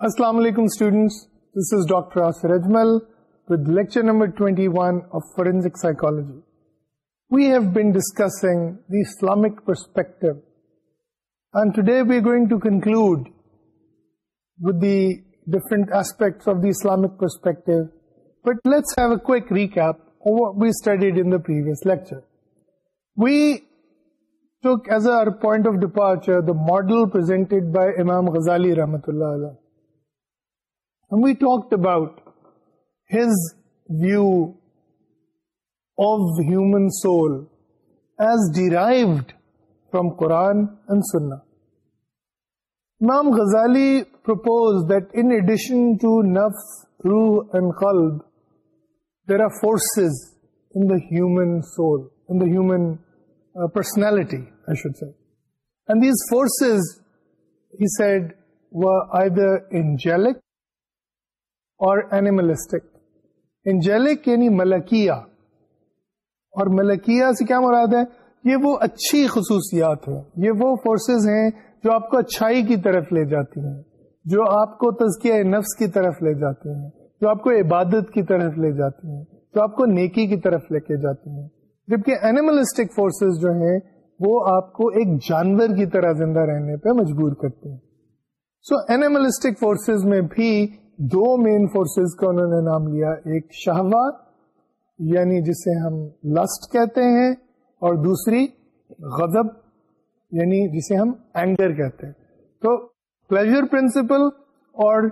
السلام علیکم students this is doctor Asir Ajmal with lecture number 21 of forensic psychology we have been discussing the Islamic perspective and today we going to conclude with the different aspects of the Islamic perspective but let's have a quick recap we studied in the previous lecture we took as our point of departure the model presented by Imam Ghazali rahmatullah alayh. And we talked about his view of the human soul as derived from Quran and Sunnah. Imam Ghazali proposed that in addition to nafs, ruh and qalb, there are forces in the human soul, in the human personality, I should say. And these forces, he said, were either angelic or animalistic. Angelic یعنی ملکیہ. اور ملکیہ سے کیا مراد ہے؟ یہ وہ اچھی خصوصیات ہیں. یہ وہ فورسز ہیں جو آپ کو اچھائی کی طرف لے جاتی ہیں. جو آپ کو تزکیہ نفس کی طرف لے جاتی ہیں. جو آپ کو عبادت کی طرف لے جاتی ہیں. جو آپ کو نیکی کی طرف لے کے جاتی ہیں. جبکہ اینیملسٹک فورسز جو ہیں، وہ آپ کو ایک جانور کی طرح زندہ رہنے پہ مجبور کرتے ہیں. سو اینیملسٹک فورسز میں بھی دو مین فورسز کا انہوں نے نام لیا، ایک شہوات یعنی جسے ہم لسٹ کہتے ہیں، اور دوسری غضب یعنی جسے ہم اینگر کہتے ہیں۔ تو پلیزر پرنسپل اور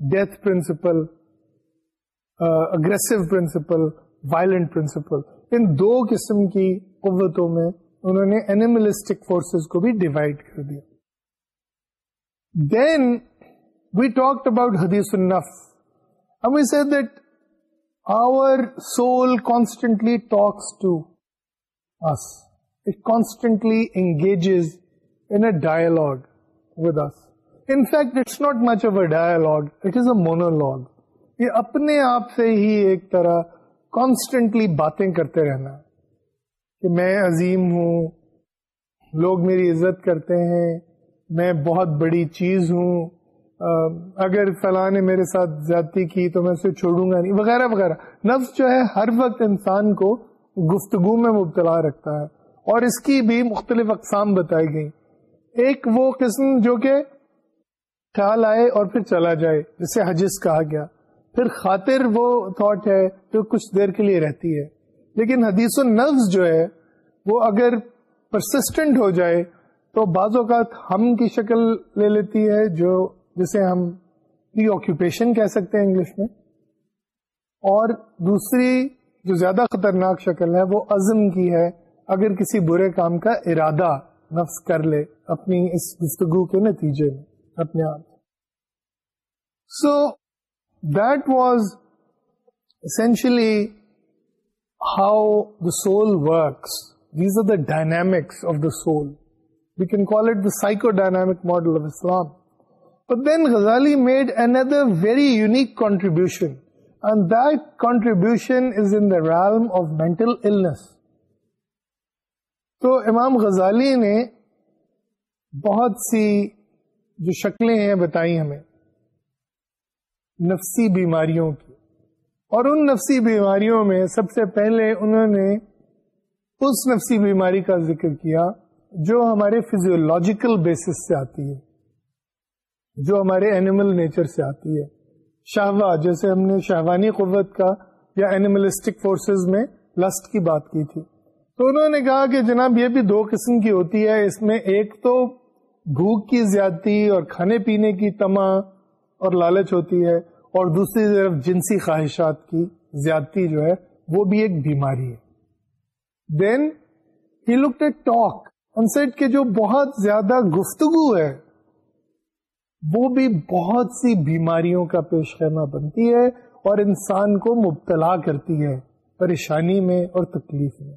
death principle aggressive principle violent principle ان دو قسم کی قوتوں میں انہوں نے اینیملسٹک فورسز کو بھی ڈیوائڈ کر دیا۔ دین وی ٹاک اباؤٹ حدیث النف we that our soul constantly talks to us it constantly engages in a dialogue with us in fact it's not much of a dialogue it is a monologue یہ اپنے آپ سے ہی ایک طرح constantly باتیں کرتے رہنا کہ میں عظیم ہوں لوگ میری عزت کرتے ہیں میں بہت بڑی چیز ہوں اگر فلاں نے میرے ساتھ زیادتی کی تو میں اسے چھوڑوں گا نہیں، وغیرہ وغیرہ۔ نفس جو ہے، ہر وقت انسان کو گفتگو میں مبتلا رکھتا ہے۔ اور اس کی بھی مختلف اقسام بتائی گئی ایک وہ قسم جو کہ خیال آئے اور پھر چلا جائے، جسے حجز کہا گیا۔ پھر خاطر وہ تھاٹ ہے جو کچھ دیر کے لیے رہتی ہے۔ لیکن حدیث النفس جو ہے، وہ اگر پرسسٹنٹ ہو جائے تو بعض اوقات ہم کی شکل لے لیتی ہے جو جسے ہم پری آکوپیشن کہہ سکتے ہیں انگلش میں اور دوسری جو زیادہ خطرناک شکل ہے وہ عزم کی ہے اگر کسی برے کام کا ارادہ نفس کر لے اپنی اس گفتگو کے نتیجے میں، اپنے آپ سو That was essentially how the soul works. These are the dynamics of the soul. We can call it the psychodynamic model of Islam. But then Ghazali made another very unique contribution, and that contribution is in the realm of mental illness. تو امام غزالی نے بہت سی جو شکلیں ہیں بتائی ہمیں. نفسی بیماریوں کی. اور ان نفسی بیماریوں میں سب سے پہلے انہوں نے اس نفسی بیماری کا ذکر کیا جو ہمارے فزیولوجیکل بیسس سے آتی ہے. جو ہمارے اینیمل نیچر سے آتی ہے۔ شہوا، جیسے ہم نے شہوانی قوت کا یا اینیملسٹک فورسز میں لسٹ کی بات کی تھی۔ تو انہوں نے کہا کہ جناب یہ بھی دو قسم کی ہوتی ہے۔ اس میں ایک تو بھوک کی زیادتی اور کھانے پینے کی تما اور لالچ ہوتی ہے، اور دوسری طرف جنسی خواہشات کی زیادتی جو ہے، وہ بھی ایک بیماری ہے۔ دین ہی لک اے ٹاک سیٹ کے جو بہت زیادہ گفتگو ہے وہ بھی بہت سی بیماریوں کا پیش خیمہ بنتی ہے اور انسان کو مبتلا کرتی ہے پریشانی میں اور تکلیف میں۔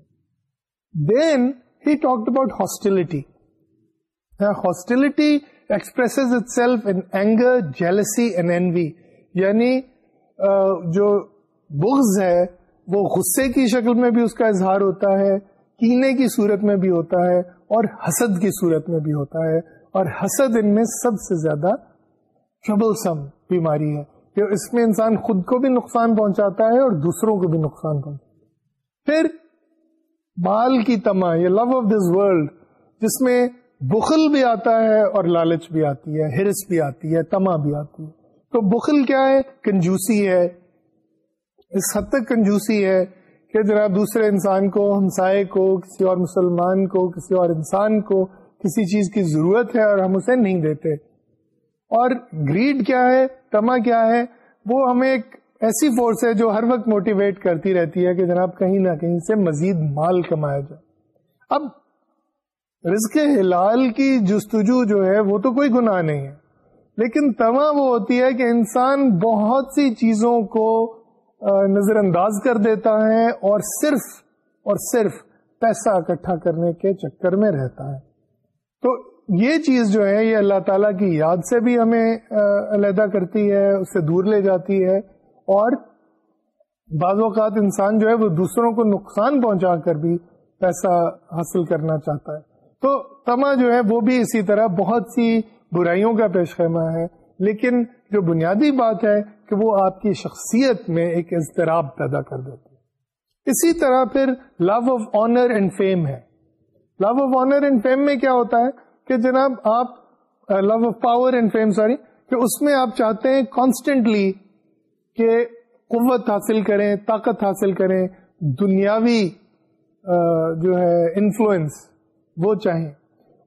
Then he talk about hostility hostility express itself in anger jealousy and envy یعنی جو بغض ہے، وہ غصے کی شکل میں بھی اس کا اظہار ہوتا ہے، کینے کی صورت میں بھی ہوتا ہے اور حسد کی صورت میں بھی ہوتا ہے۔ اور حسد ان میں سب سے زیادہ ٹربل سم بیماری ہے کہ اس میں انسان خود کو بھی نقصان پہنچاتا ہے اور دوسروں کو بھی نقصان پہنچاتا پھر مال کی تما یہ لو آف دس ورلڈ جس میں بخل بھی آتا ہے اور لالچ بھی آتی ہے ہرس بھی آتی ہے تما بھی آتی ہے۔ تو بخل کیا ہے؟ کنجوسی ہے۔ اس حد تک کنجوسی ہے کہ جناب دوسرے انسان کو، ہمسائے کو، کسی اور مسلمان کو، کسی اور انسان کو کسی چیز کی ضرورت ہے اور ہم اسے نہیں دیتے۔ اور گریڈ کیا ہے؟ تما کیا ہے؟ وہ ہمیں ایک ایسی فورس ہے جو ہر وقت موٹیویٹ کرتی رہتی ہے کہ جناب کہیں نہ کہیں سے مزید مال کمایا جائے۔ اب رزق ہلال کی جستجو جو ہے وہ تو کوئی گناہ نہیں ہے، لیکن تما وہ ہوتی ہے کہ انسان بہت سی چیزوں کو نظر انداز کر دیتا ہے اور صرف اور صرف پیسہ اکٹھا کرنے کے چکر میں رہتا ہے۔ تو یہ چیز جو ہے، یہ اللہ تعالی کی یاد سے بھی ہمیں علیحدہ کرتی ہے، اس سے دور لے جاتی ہے اور بعض اوقات انسان جو ہے وہ دوسروں کو نقصان پہنچا کر بھی پیسہ حاصل کرنا چاہتا ہے۔ تو تما جو ہے، وہ بھی اسی طرح بہت سی برائیوں کا پیش خیمہ ہے۔ لیکن جو بنیادی بات ہے کہ وہ آپ کی شخصیت میں ایک اضطراب پیدا کر دیتی ہے۔ اسی طرح پھر love of honour and fame ہے۔ Love of honour and fame میں کیا ہوتا ہے کہ جناب آپ love of power and fame sorry کہ اس میں آپ چاہتے ہیں کانسٹینٹلی کہ قوت حاصل کریں، طاقت حاصل کریں، دنیاوی uh, جو ہے انفلوئنس وہ چاہیں،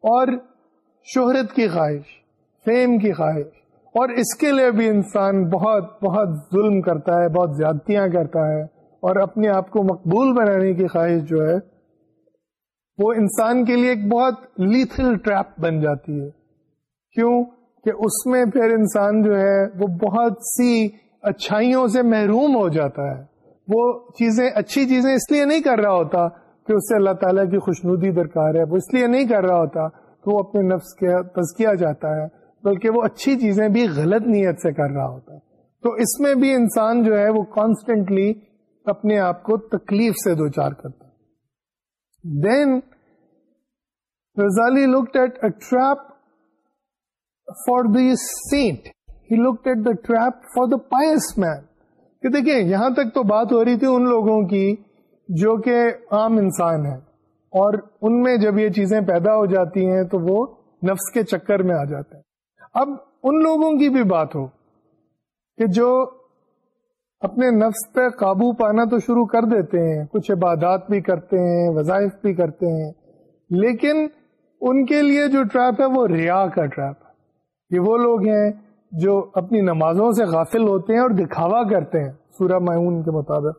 اور شہرت کی خواہش فیم کی خواہش، اور اس کے لیے بھی انسان بہت بہت ظلم کرتا ہے، بہت زیادتیاں کرتا ہے، اور اپنے آپ کو مقبول بنانے کی خواہش جو ہے وہ انسان کے لیے ایک بہت لیتھل ٹریپ بن جاتی ہے۔ کیوں؟ کہ اس میں پھر انسان جو ہے، وہ بہت سی اچھائیوں سے محروم ہو جاتا ہے۔ وہ چیزیں، اچھی چیزیں اس لیے نہیں کر رہا ہوتا کہ اس سے اللہ تعالیٰ کی خوشنودی درکار ہے۔ وہ اس لیے نہیں کر رہا ہوتا کہ وہ اپنے نفس کا تزکیہ جاتا ہے، بلکہ وہ اچھی چیزیں بھی غلط نیت سے کر رہا ہوتا ہے۔ تو اس میں بھی انسان جو ہے، وہ کانسٹینٹلی اپنے آپ کو تکلیف سے دو چار کرتا then Razali looked at a trap for the saint he looked at the trap for the pious man کہ دیکھیں، یہاں تک تو بات ہو رہی تھی ان لوگوں کی جو کہ عام انسان ہے اور ان میں جب یہ چیزیں پیدا ہو جاتی ہیں تو وہ نفس کے چکر میں آ جاتے ہیں۔ اب ان لوگوں کی بھی بات ہو کہ جو اپنے نفس پہ قابو پانا تو شروع کر دیتے ہیں، کچھ عبادات بھی کرتے ہیں، وظائف بھی کرتے ہیں، لیکن ان کے لیے جو ٹریپ ہے وہ ریا کا ٹریپ ہے۔ یہ وہ لوگ ہیں جو اپنی نمازوں سے غافل ہوتے ہیں اور دکھاوا کرتے ہیں، سورہ معاون کے مطابق۔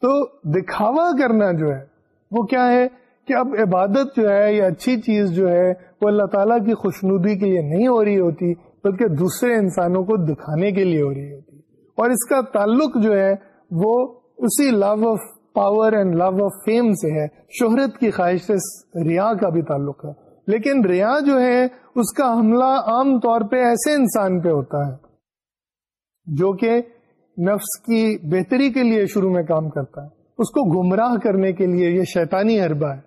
تو دکھاوا کرنا جو ہے، وہ کیا ہے کہ اب عبادت جو ہے یا اچھی چیز جو ہے، وہ اللہ تعالیٰ کی خوشنودی کے لیے نہیں ہو رہی ہوتی، بلکہ دوسرے انسانوں کو دکھانے کے لیے ہو رہی ہوتی۔ اور اس کا تعلق جو ہے، وہ اسی love of power and love of fame سے ہے. شہرت کی خواہش سے ریا کا بھی تعلق ہے. لیکن ریا جو ہے، اس کا حملہ عام طور پہ ایسے انسان پہ ہوتا ہے، جو کہ نفس کی بہتری کے لیے شروع میں کام کرتا ہے. اس کو گمراہ کرنے کے لیے یہ شیطانی حربہ ہے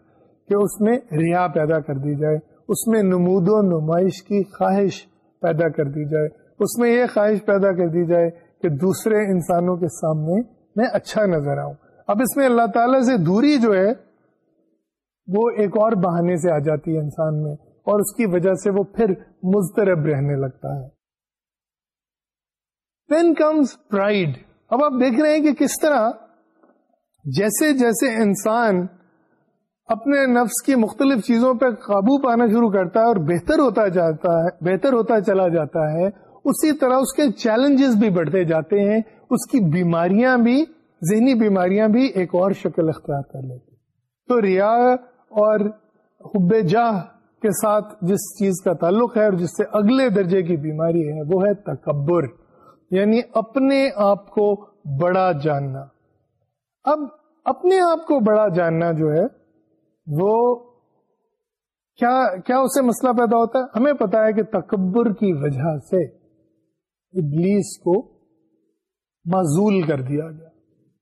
کہ اس میں ریا پیدا کر دی جائے. اس میں نمود و نمائش کی خواہش پیدا کر دی جائے. اس میں یہ خواہش پیدا کر دی جائے کہ دوسرے انسانوں کے سامنے میں اچھا نظر آؤں. اب اس میں اللہ تعالی سے دوری جو ہے، وہ ایک اور بہانے سے آ جاتی ہے انسان میں، اور اس کی وجہ سے وہ پھر مضطرب رہنے لگتا ہے۔ دین کمز پرائڈ اب آپ دیکھ رہے ہیں کہ کس طرح جیسے جیسے انسان اپنے نفس کی مختلف چیزوں پہ قابو پانا شروع کرتا ہے اور بہتر ہوتا جاتا ہے، بہتر ہوتا چلا جاتا ہے، اسی طرح اس کے چیلنجز بھی بڑھتے جاتے ہیں، اس کی بیماریاں بھی ذہنی بیماریاں بھی ایک اور شکل اختیار کر لیتی تو ریا اور حب جاہ کے ساتھ جس چیز کا تعلق ہے اور جس سے اگلے درجے کی بیماری ہے، وہ ہے تکبر یعنی اپنے آپ کو بڑا جاننا۔ اب اپنے آپ کو بڑا جاننا جو ہے، وہ کیا کیا اسے مسئلہ پیدا ہوتا ہے؟ ہمیں پتا ہے کہ تکبر کی وجہ سے ابلیس کو معزول کر دیا گیا۔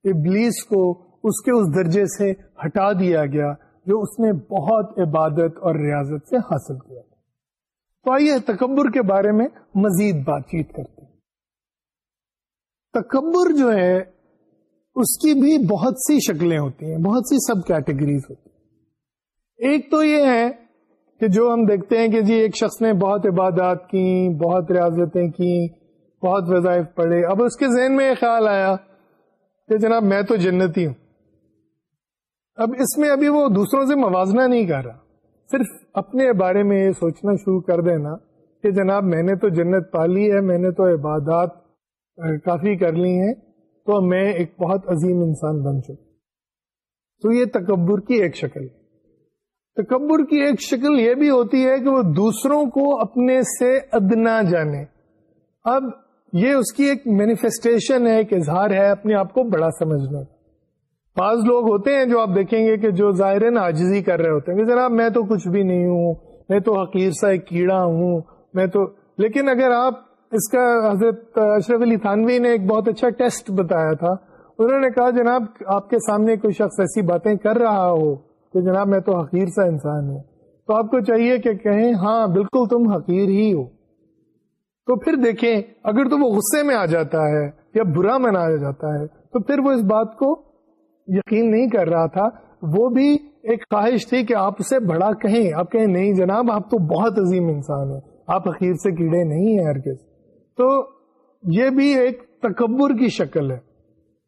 ابلیس کو اس کے اس درجے سے ہٹا دیا گیا جو اس نے بہت عبادت اور ریاضت سے حاصل کیا تو آئیے تکبر کے بارے میں مزید بات چیت کرتے ہیں۔ تکبر جو ہے، اس کی بھی بہت سی شکلیں ہوتی ہیں، بہت سی سب کیٹیگریز ہوتی ہیں۔ ایک تو یہ ہے کہ جو ہم دیکھتے ہیں کہ جی ایک شخص نے بہت عبادات کی، بہت ریاضتیں کی، بہت وظائف پڑھے۔ اب اس کے ذہن میں یہ خیال آیا کہ جناب میں تو جنتی ہوں۔ اب اس میں ابھی وہ دوسروں سے موازنہ نہیں کر رہا۔ صرف اپنے بارے میں یہ سوچنا شروع کر دینا کہ جناب میں نے تو جنت پالی ہے، میں نے تو عبادات کافی کر لی ہیں، تو میں ایک بہت عظیم انسان بن چکا تو یہ تکبر کی ایک شکل ہے۔ تکبر کی ایک شکل یہ بھی ہوتی ہے کہ وہ دوسروں کو اپنے سے ادنا جانے۔ اب یہ اس کی ایک مینیفیسٹیشن ہے، ایک اظہار ہے اپنے آپ کو بڑا سمجھنے کا بعض لوگ ہوتے ہیں جو آپ دیکھیں گے کہ جو ظاہر آجزی کر رہے ہوتے ہیں، کہ جناب میں تو کچھ بھی نہیں ہوں، میں تو حقیر سا ایک کیڑا ہوں، میں تو۔ لیکن اگر آپ اس کا حضرت اشرف علی تھانوی نے ایک بہت اچھا ٹیسٹ بتایا تھا، انہوں نے کہا، جناب، آپ کے سامنے کوئی شخص ایسی باتیں کر رہا ہو کہ جناب میں تو حقیر سا انسان ہوں، تو آپ کو چاہیے کہ کہیں ہاں بالکل تم حقیر ہی ہو۔ تو پھر دیکھیں، اگر تو وہ غصے میں آ جاتا ہے یا برا منایا جاتا ہے، تو پھر وہ اس بات کو یقین نہیں کر رہا تھا۔ وہ بھی ایک خواہش تھی کہ آپ اسے بڑا کہیں۔ آپ کہیں، نہیں جناب، آپ تو بہت عظیم انسان ہیں۔ آپ اخیر سے کیڑے نہیں ہیں ہرگز۔ تو یہ بھی ایک تکبر کی شکل ہے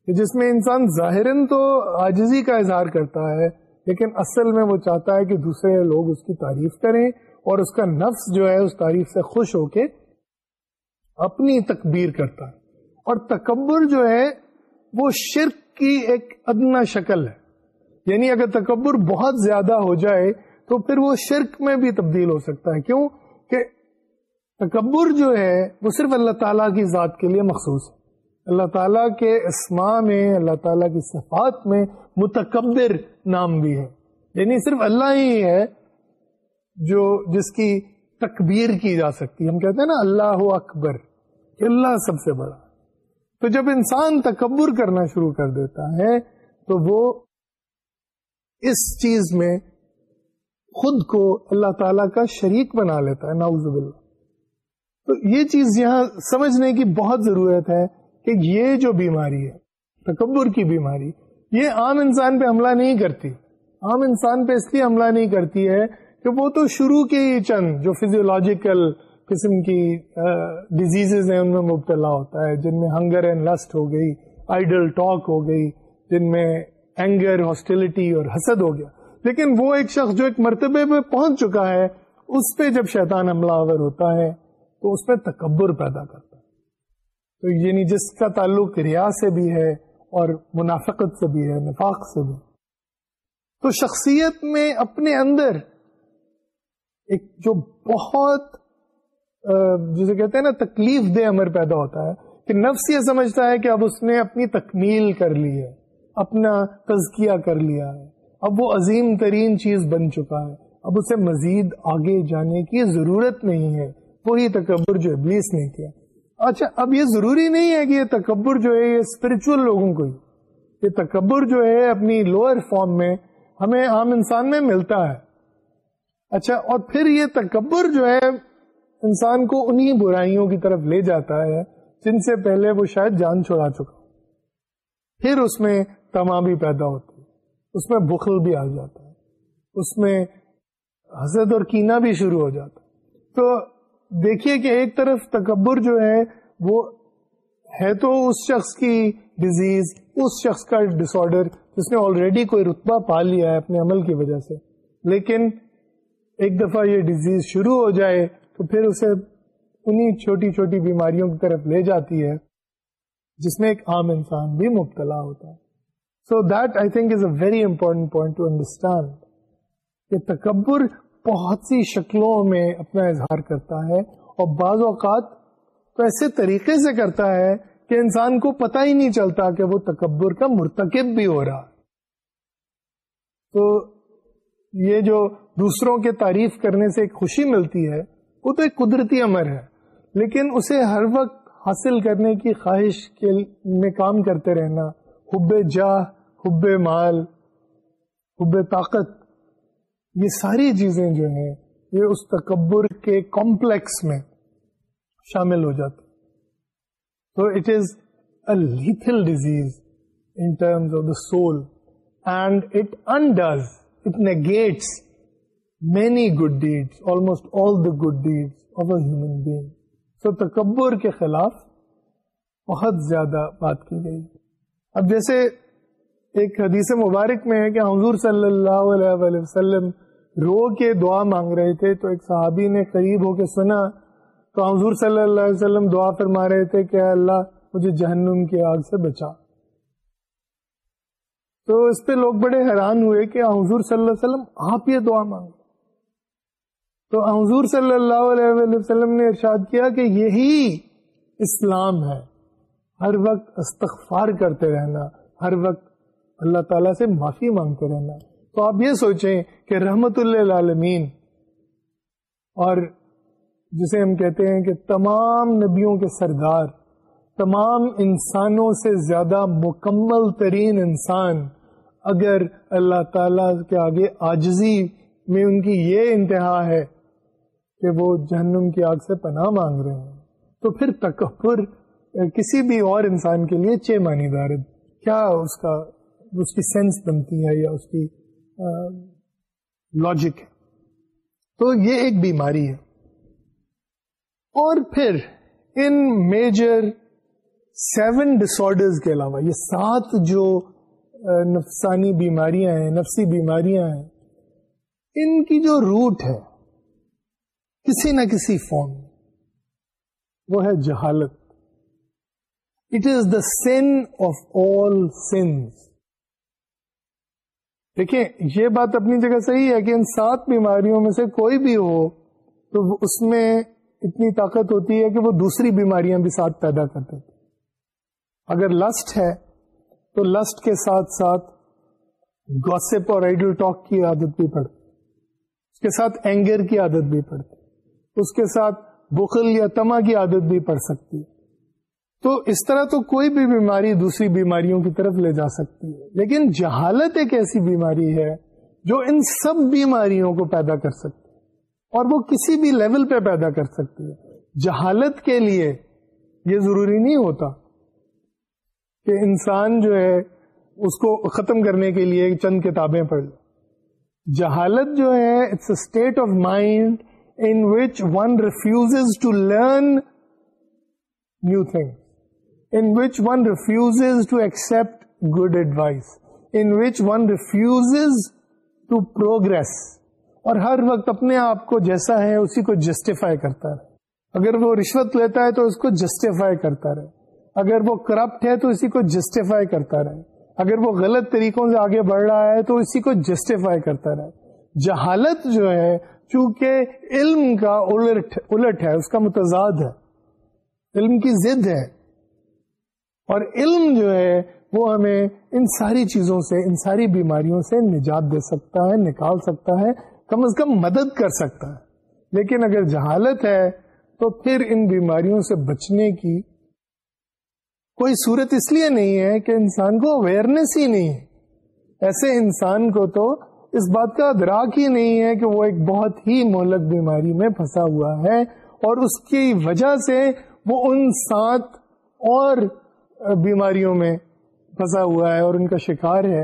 جس میں انسان ظاہر تو آجزی کا اظہار کرتا ہے، لیکن اصل میں وہ چاہتا ہے کہ دوسرے لوگ اس کی تعریف کریں اور اس کا نفس جو ہے، اس تعریف سے خوش ہو کے اپنی تکبیر کرتا ہے۔ اور تکبر جو ہے، وہ شرک کی ایک ادنا شکل ہے۔ یعنی اگر تکبر بہت زیادہ ہو جائے، تو پھر وہ شرک میں بھی تبدیل ہو سکتا ہے۔ کیوں؟ کہ تکبر جو ہے، وہ صرف اللہ تعالیٰ کی ذات کے لیے مخصوص ہے۔ اللہ تعالیٰ کے اسما میں، اللہ تعالیٰ کی صفات میں متکبر نام بھی ہے۔ یعنی صرف اللہ ہی ہے جو، جس کی تکبیر کی جا سکتی ہم کہتے ہیں نا، اللہ اکبر۔ کہ اللہ سب سے بڑا۔ تو جب انسان تکبر کرنا شروع کر دیتا ہے، تو وہ اس چیز میں خود کو اللہ تعالی کا شریک بنا لیتا ہے ناؤز باللہ۔ تو یہ چیز یہاں سمجھنے کی بہت ضرورت ہے کہ یہ جو بیماری ہے، تکبر کی بیماری، یہ عام انسان پہ حملہ نہیں کرتی۔ عام انسان پہ اس لیے حملہ نہیں کرتی ہے کہ وہ تو شروع کے ہی چند، جو فزیولوجیکل قسم کی ڈیزیز ہیں ان میں مبتلا ہوتا ہے، جن میں ہنگر اینڈ لسٹ ہو گئی آئیڈل ٹاک ہو گئی، جن میں اینگر ہاسٹیلٹی اور حسد ہو گیا۔ لیکن وہ ایک شخص جو ایک مرتبے پہ پہنچ چکا ہے، اس پہ جب شیطان حملہ آور ہوتا ہے، تو اس میں تکبر پیدا کرتا ہے۔ تو یعنی جس کا تعلق ریا سے بھی ہے اور منافقت سے بھی ہے، نفاق سے بھی۔ تو شخصیت میں اپنے اندر ایک جو بہت جسے کہتے ہیں نا، تکلیف دہ امر پیدا ہوتا ہے کہ نفس یہ سمجھتا ہے کہ اب اس نے اپنی تکمیل کر لی ہے، اپنا تزکیہ کر لیا ہے۔ اب وہ عظیم ترین چیز بن چکا ہے۔ اب اسے مزید آگے جانے کی ضرورت نہیں ہے۔ وہی تکبر جو ابلیس نے کیا۔ اچھا اب یہ ضروری نہیں ہے کہ یہ تکبر جو ہے، یہ اسپرچل لوگوں کو ہی، یہ تکبر جو ہے اپنی لوئر فارم میں ہمیں عام انسان میں ملتا ہے۔ اچھا اور پھر یہ تکبر جو ہے انسان کو انہی برائیوں کی طرف لے جاتا ہے جن سے پہلے وہ شاید جان چھوڑا چکا پھر اس میں تما بھی پیدا ہوتی اس میں بخل بھی آ جاتا ہے، اس میں حسد اور کینا بھی شروع ہو جاتا تو دیکھیے کہ ایک طرف تکبر جو ہے، وہ ہے تو اس شخص کی ڈیزیز اس شخص کا ڈس آرڈر جس نے آلریڈی کوئی رتبہ پا لیا ہے اپنے عمل کی وجہ سے، لیکن ایک دفعہ یہ ڈیزیز شروع ہو جائے تو پھر اسے انہی چھوٹی چھوٹی بیماریوں کی طرف لے جاتی ہے، جس میں ایک عام انسان بھی مبتلا ہوتا ہے۔ So that I think is a very important point to understand کہ تکبر بہت سی شکلوں میں اپنا اظہار کرتا ہے اور بعض اوقات تو ایسے طریقے سے کرتا ہے کہ انسان کو پتہ ہی نہیں چلتا کہ وہ تکبر کا مرتکب بھی ہو رہا۔ تو یہ جو دوسروں کے تعریف کرنے سے ایک خوشی ملتی ہے وہ تو ایک قدرتی امر ہے، لیکن اسے ہر وقت حاصل کرنے کی خواہش کے میں کام کرتے رہنا، حب جاہ، حب مال، حب طاقت، یہ ساری چیزیں جو ہیں، یہ اس تکبر کے کمپلیکس میں شامل ہو جاتے تو it is a lethal disease in terms of the soul and it ends it negates many good deeds almost all the good deeds of a human being so تکبر کے خلاف بہت زیادہ بات کی گئی. اب جیسے ایک حدیث مبارک میں ہے کہ حضور صلی اللہ علیہ وسلم رو کے دعا مانگ رہے تھے تو ایک صحابی نے قریب ہو کے سنا تو حضور صلی اللہ علیہ وسلم دعا فرما رہے تھے کہ اللہ مجھے جہنم کی آگ سے بچا. تو اس پہ لوگ بڑے حیران ہوئے کہ حضور صلی اللہ علیہ وسلم آپ یہ دعا مانگ تو حضور صلی اللہ علیہ وسلم نے ارشاد کیا کہ یہی اسلام ہے۔ ہر وقت استغفار کرتے رہنا، ہر وقت اللہ تعالیٰ سے معافی مانگتے رہنا۔ تو آپ یہ سوچیں کہ رحمت اللہ عالمین اور جسے ہم کہتے ہیں کہ تمام نبیوں کے سردار، تمام انسانوں سے زیادہ مکمل ترین انسان، اگر اللہ تعالی کے آگے آجزی میں ان کی یہ انتہا ہے کہ وہ جہنم کی آگ سے پناہ مانگ رہے ہیں۔ تو پھر تکبر کسی بھی اور انسان کے لیے چھ مانی دارد کیا اس کا، اس کی سینس بنتی ہے یا اس کی لاجک ہے؟ تو یہ ایک بیماری ہے۔ اور پھر ان میجر سیون ڈسڈرز کے علاوہ یہ سات جو نفسانی بیماریاں ہیں، نفسی بیماریاں ہیں، ان کی جو روٹ ہے کسی نہ کسی فارم وہ ہے جہالت. It is the sin of all sins دیکھیں، یہ بات اپنی جگہ صحیح ہے کہ ان سات بیماریوں میں سے کوئی بھی ہو، تو اس میں اتنی طاقت ہوتی ہے کہ وہ دوسری بیماریاں بھی ساتھ پیدا کرتے اگر لسٹ ہے، تو لسٹ کے ساتھ ساتھ گوسپ اور آئیڈل ٹاک کی عادت بھی پڑتی اس کے ساتھ اینگر کی عادت بھی پڑتی اس کے ساتھ بخل یا تما کی عادت بھی پڑ سکتی ہے۔ تو اس طرح تو کوئی بھی بیماری دوسری بیماریوں کی طرف لے جا سکتی ہے۔ لیکن جہالت ایک ایسی بیماری ہے جو ان سب بیماریوں کو پیدا کر سکتی ہے اور وہ کسی بھی لیول پہ پیدا کر سکتی ہے۔ جہالت کے لیے یہ ضروری نہیں ہوتا کہ انسان جو ہے اس کو ختم کرنے کے لیے چند کتابیں پڑھ جہالت جو ہے it's a state of mind in which one refuses to learn new thing in which one refuses to accept good advice, in which one refuses to progress, اور ہر وقت اپنے آپ کو جیسا ہے اسی کو جسٹیفائی کرتا رہے۔ اگر وہ رشوت لیتا ہے تو اس کو جسٹیفائی کرتا رہے۔ اگر وہ کرپٹ ہے تو اسی کو جسٹیفائی کرتا رہے۔ اگر وہ غلط طریقوں سے آگے بڑھ رہا ہے تو اسی کو جسٹیفائی کرتا رہے۔ جہالت جو ہے چونکہ علم کا الٹ الٹ ہے، اس کا متضاد ہے۔ علم کی ضد ہے۔ اور علم جو ہے، وہ ہمیں ان ساری چیزوں سے، ان ساری بیماریوں سے نجات دے سکتا ہے، نکال سکتا ہے، کم از کم مدد کر سکتا ہے۔ لیکن اگر جہالت ہے، تو پھر ان بیماریوں سے بچنے کی کوئی صورت اس لیے نہیں ہے کہ انسان کو اویئرنیس ہی نہیں ہے۔ ایسے انسان کو تو اس بات کا ادراک ہی نہیں ہے کہ وہ ایک بہت ہی مہلک بیماری میں پھنسا ہوا ہے اور اس کی وجہ سے وہ ان سات اور بیماریوں میں پھنسا ہوا ہے اور ان کا شکار ہے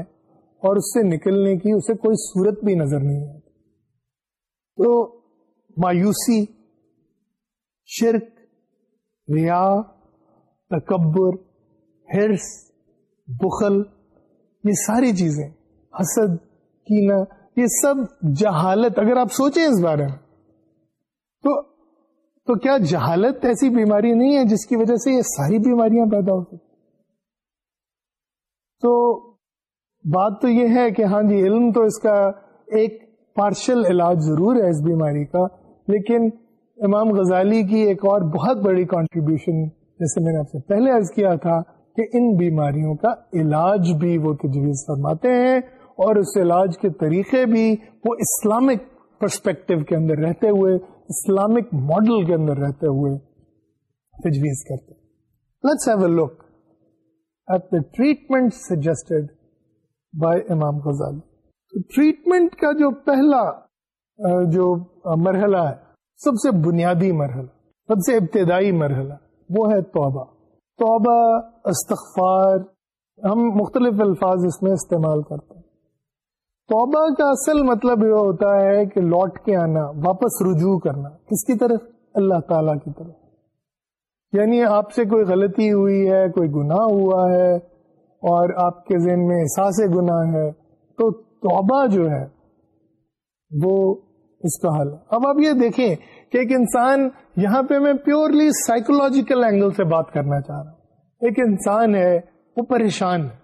اور اس سے نکلنے کی اسے کوئی صورت بھی نظر نہیں آتی تو مایوسی، شرک، ریا، تکبر ہرس بخل، یہ ساری چیزیں، حسد کینا یہ سب جہالت، اگر آپ سوچیں اس بارے میں، تو تو کیا جہالت ایسی بیماری نہیں ہے جس کی وجہ سے یہ ساری بیماریاں پیدا ہو سکتی؟ تو بات تو یہ ہے کہ ہاں جی علم تو اس کا ایک پارشل علاج ضرور ہے اس بیماری کا، لیکن امام غزالی کی ایک اور بہت بڑی کانٹریبیوشن جیسے میں نے آپ سے پہلے عرض کیا تھا کہ ان بیماریوں کا علاج بھی وہ تجویز فرماتے ہیں اور اس علاج کے طریقے بھی وہ اسلامک پرسپیکٹو کے اندر رہتے ہوئے، اسلامک ماڈل کے اندر رہتے ہوئے تجویز کرتے let's have a look at the treatment suggested by Imam Ghazali treatment کا جو پہلا جو مرحلہ ہے، سب سے بنیادی مرحلہ، سب سے ابتدائی مرحلہ، وہ ہے توبہ۔ توبہ، استغفار، ہم مختلف الفاظ اس میں استعمال کرتے ہیں۔ توبہ کا اصل مطلب یہ ہوتا ہے کہ لوٹ کے آنا، واپس رجوع کرنا۔ کس کی طرف؟ اللہ تعالی کی طرف۔ یعنی آپ سے کوئی غلطی ہوئی ہے، کوئی گناہ ہوا ہے اور آپ کے ذہن میں احساس گناہ ہے، تو توبہ جو ہے، وہ اس کا حل۔ اب آپ یہ دیکھیں کہ ایک انسان، یہاں پہ میں پیورلی سائیکولوجیکل اینگل سے بات کرنا چاہ رہا ہوں۔ ایک انسان ہے، وہ پریشان ہے۔